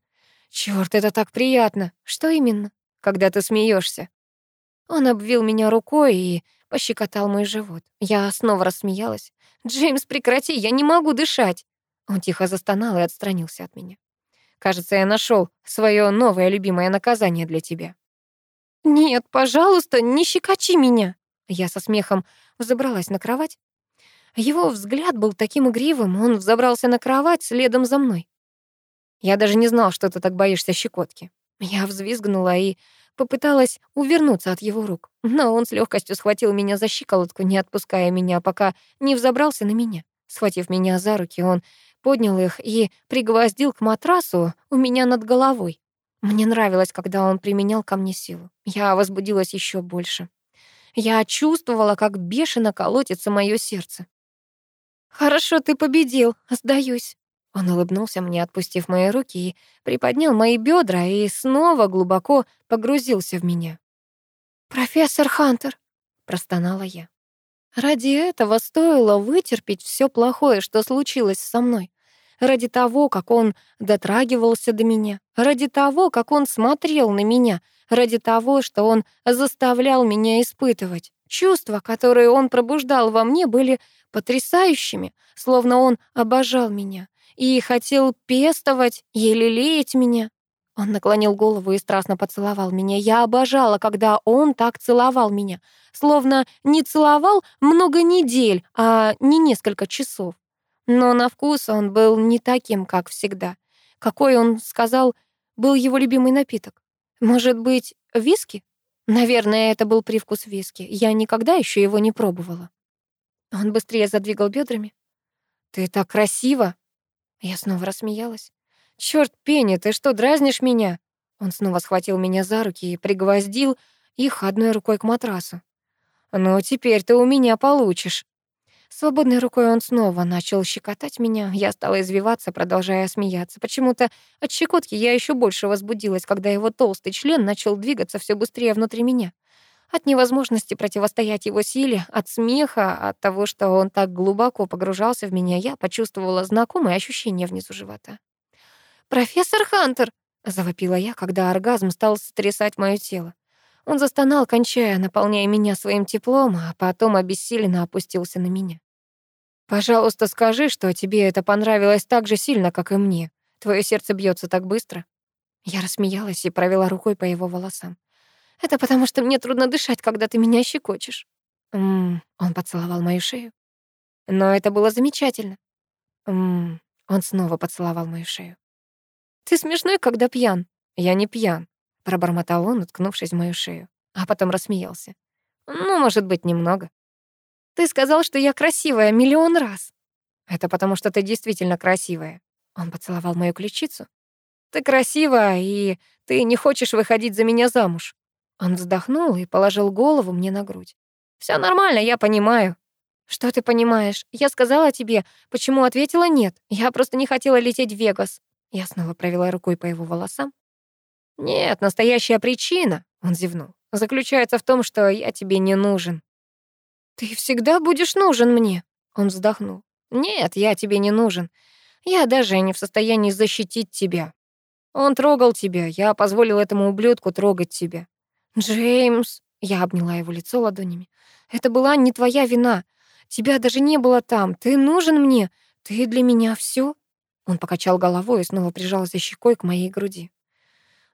Чёрт, это так приятно! Что именно? Когда ты смеешься? Он обвил меня рукой и пощекотал мой живот. Я снова рассмеялась. «Джеймс, прекрати, я не могу дышать!» Он тихо застонал и отстранился от меня. «Кажется, я нашел свое новое любимое наказание для тебя». «Нет, пожалуйста, не щекочи меня!» Я со смехом взобралась на кровать. Его взгляд был таким игривым, он взобрался на кровать следом за мной. Я даже не знал, что ты так боишься щекотки. Я взвизгнула и попыталась увернуться от его рук, но он с легкостью схватил меня за щиколотку, не отпуская меня, пока не взобрался на меня. Схватив меня за руки, он поднял их и пригвоздил к матрасу у меня над головой. Мне нравилось, когда он применял ко мне силу. Я возбудилась еще больше. Я чувствовала, как бешено колотится мое сердце. «Хорошо, ты победил, сдаюсь». Он улыбнулся мне, отпустив мои руки, и приподнял мои бедра и снова глубоко погрузился в меня. «Профессор Хантер», — простонала я. Ради этого стоило вытерпеть все плохое, что случилось со мной. Ради того, как он дотрагивался до меня. Ради того, как он смотрел на меня. Ради того, что он заставлял меня испытывать. Чувства, которые он пробуждал во мне, были потрясающими, словно он обожал меня и хотел пестовать и лелеять меня. Он наклонил голову и страстно поцеловал меня. Я обожала, когда он так целовал меня, словно не целовал много недель, а не несколько часов. Но на вкус он был не таким, как всегда. Какой он сказал, был его любимый напиток? Может быть, виски? Наверное, это был привкус виски. Я никогда еще его не пробовала. Он быстрее задвигал бедрами. «Ты так красиво!» Я снова рассмеялась. «Чёрт, Пенни, ты что, дразнишь меня?» Он снова схватил меня за руки и пригвоздил их одной рукой к матрасу. «Ну, теперь ты у меня получишь». Свободной рукой он снова начал щекотать меня. Я стала извиваться, продолжая смеяться. Почему-то от щекотки я еще больше возбудилась, когда его толстый член начал двигаться все быстрее внутри меня. От невозможности противостоять его силе, от смеха, от того, что он так глубоко погружался в меня, я почувствовала знакомое ощущение внизу живота. «Профессор Хантер!» — завопила я, когда оргазм стал сотрясать моё тело. Он застонал, кончая, наполняя меня своим теплом, а потом обессиленно опустился на меня. «Пожалуйста, скажи, что тебе это понравилось так же сильно, как и мне. Твое сердце бьется так быстро». Я рассмеялась и провела рукой по его волосам. Это потому, что мне трудно дышать, когда ты меня щекочешь. Мм, он поцеловал мою шею. Но это было замечательно. Мм, он снова поцеловал мою шею. Ты смешной, когда пьян. Я не пьян, пробормотал он, уткнувшись в мою шею, а потом рассмеялся. Ну, может быть, немного. Ты сказал, что я красивая миллион раз. Это потому, что ты действительно красивая. Он поцеловал мою ключицу. Ты красивая, и ты не хочешь выходить за меня замуж. Он вздохнул и положил голову мне на грудь. Все нормально, я понимаю». «Что ты понимаешь? Я сказала тебе, почему ответила нет. Я просто не хотела лететь в Вегас». Я снова провела рукой по его волосам. «Нет, настоящая причина», — он зевнул, «заключается в том, что я тебе не нужен». «Ты всегда будешь нужен мне», — он вздохнул. «Нет, я тебе не нужен. Я даже не в состоянии защитить тебя. Он трогал тебя, я позволил этому ублюдку трогать тебя. «Джеймс!» — я обняла его лицо ладонями. «Это была не твоя вина. Тебя даже не было там. Ты нужен мне. Ты для меня все. Он покачал головой и снова прижался щекой к моей груди.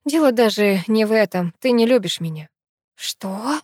«Дело даже не в этом. Ты не любишь меня». «Что?»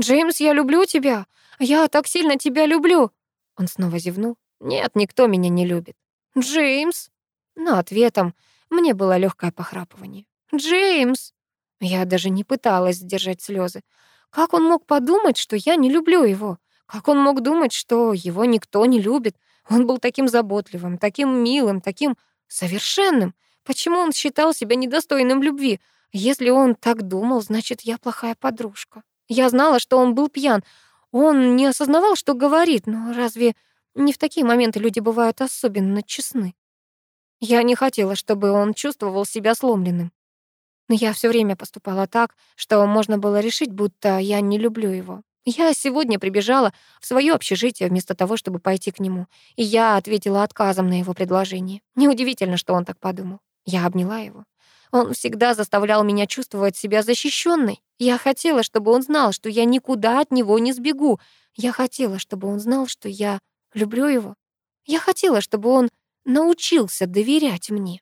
«Джеймс, я люблю тебя. Я так сильно тебя люблю». Он снова зевнул. «Нет, никто меня не любит». «Джеймс?» Но ответом мне было легкое похрапывание. «Джеймс!» Я даже не пыталась сдержать слезы. Как он мог подумать, что я не люблю его? Как он мог думать, что его никто не любит? Он был таким заботливым, таким милым, таким совершенным. Почему он считал себя недостойным любви? Если он так думал, значит, я плохая подружка. Я знала, что он был пьян. Он не осознавал, что говорит, но разве не в такие моменты люди бывают особенно честны? Я не хотела, чтобы он чувствовал себя сломленным. Но я все время поступала так, что можно было решить, будто я не люблю его. Я сегодня прибежала в свое общежитие вместо того, чтобы пойти к нему, и я ответила отказом на его предложение. Неудивительно, что он так подумал. Я обняла его. Он всегда заставлял меня чувствовать себя защищенной. Я хотела, чтобы он знал, что я никуда от него не сбегу. Я хотела, чтобы он знал, что я люблю его. Я хотела, чтобы он научился доверять мне.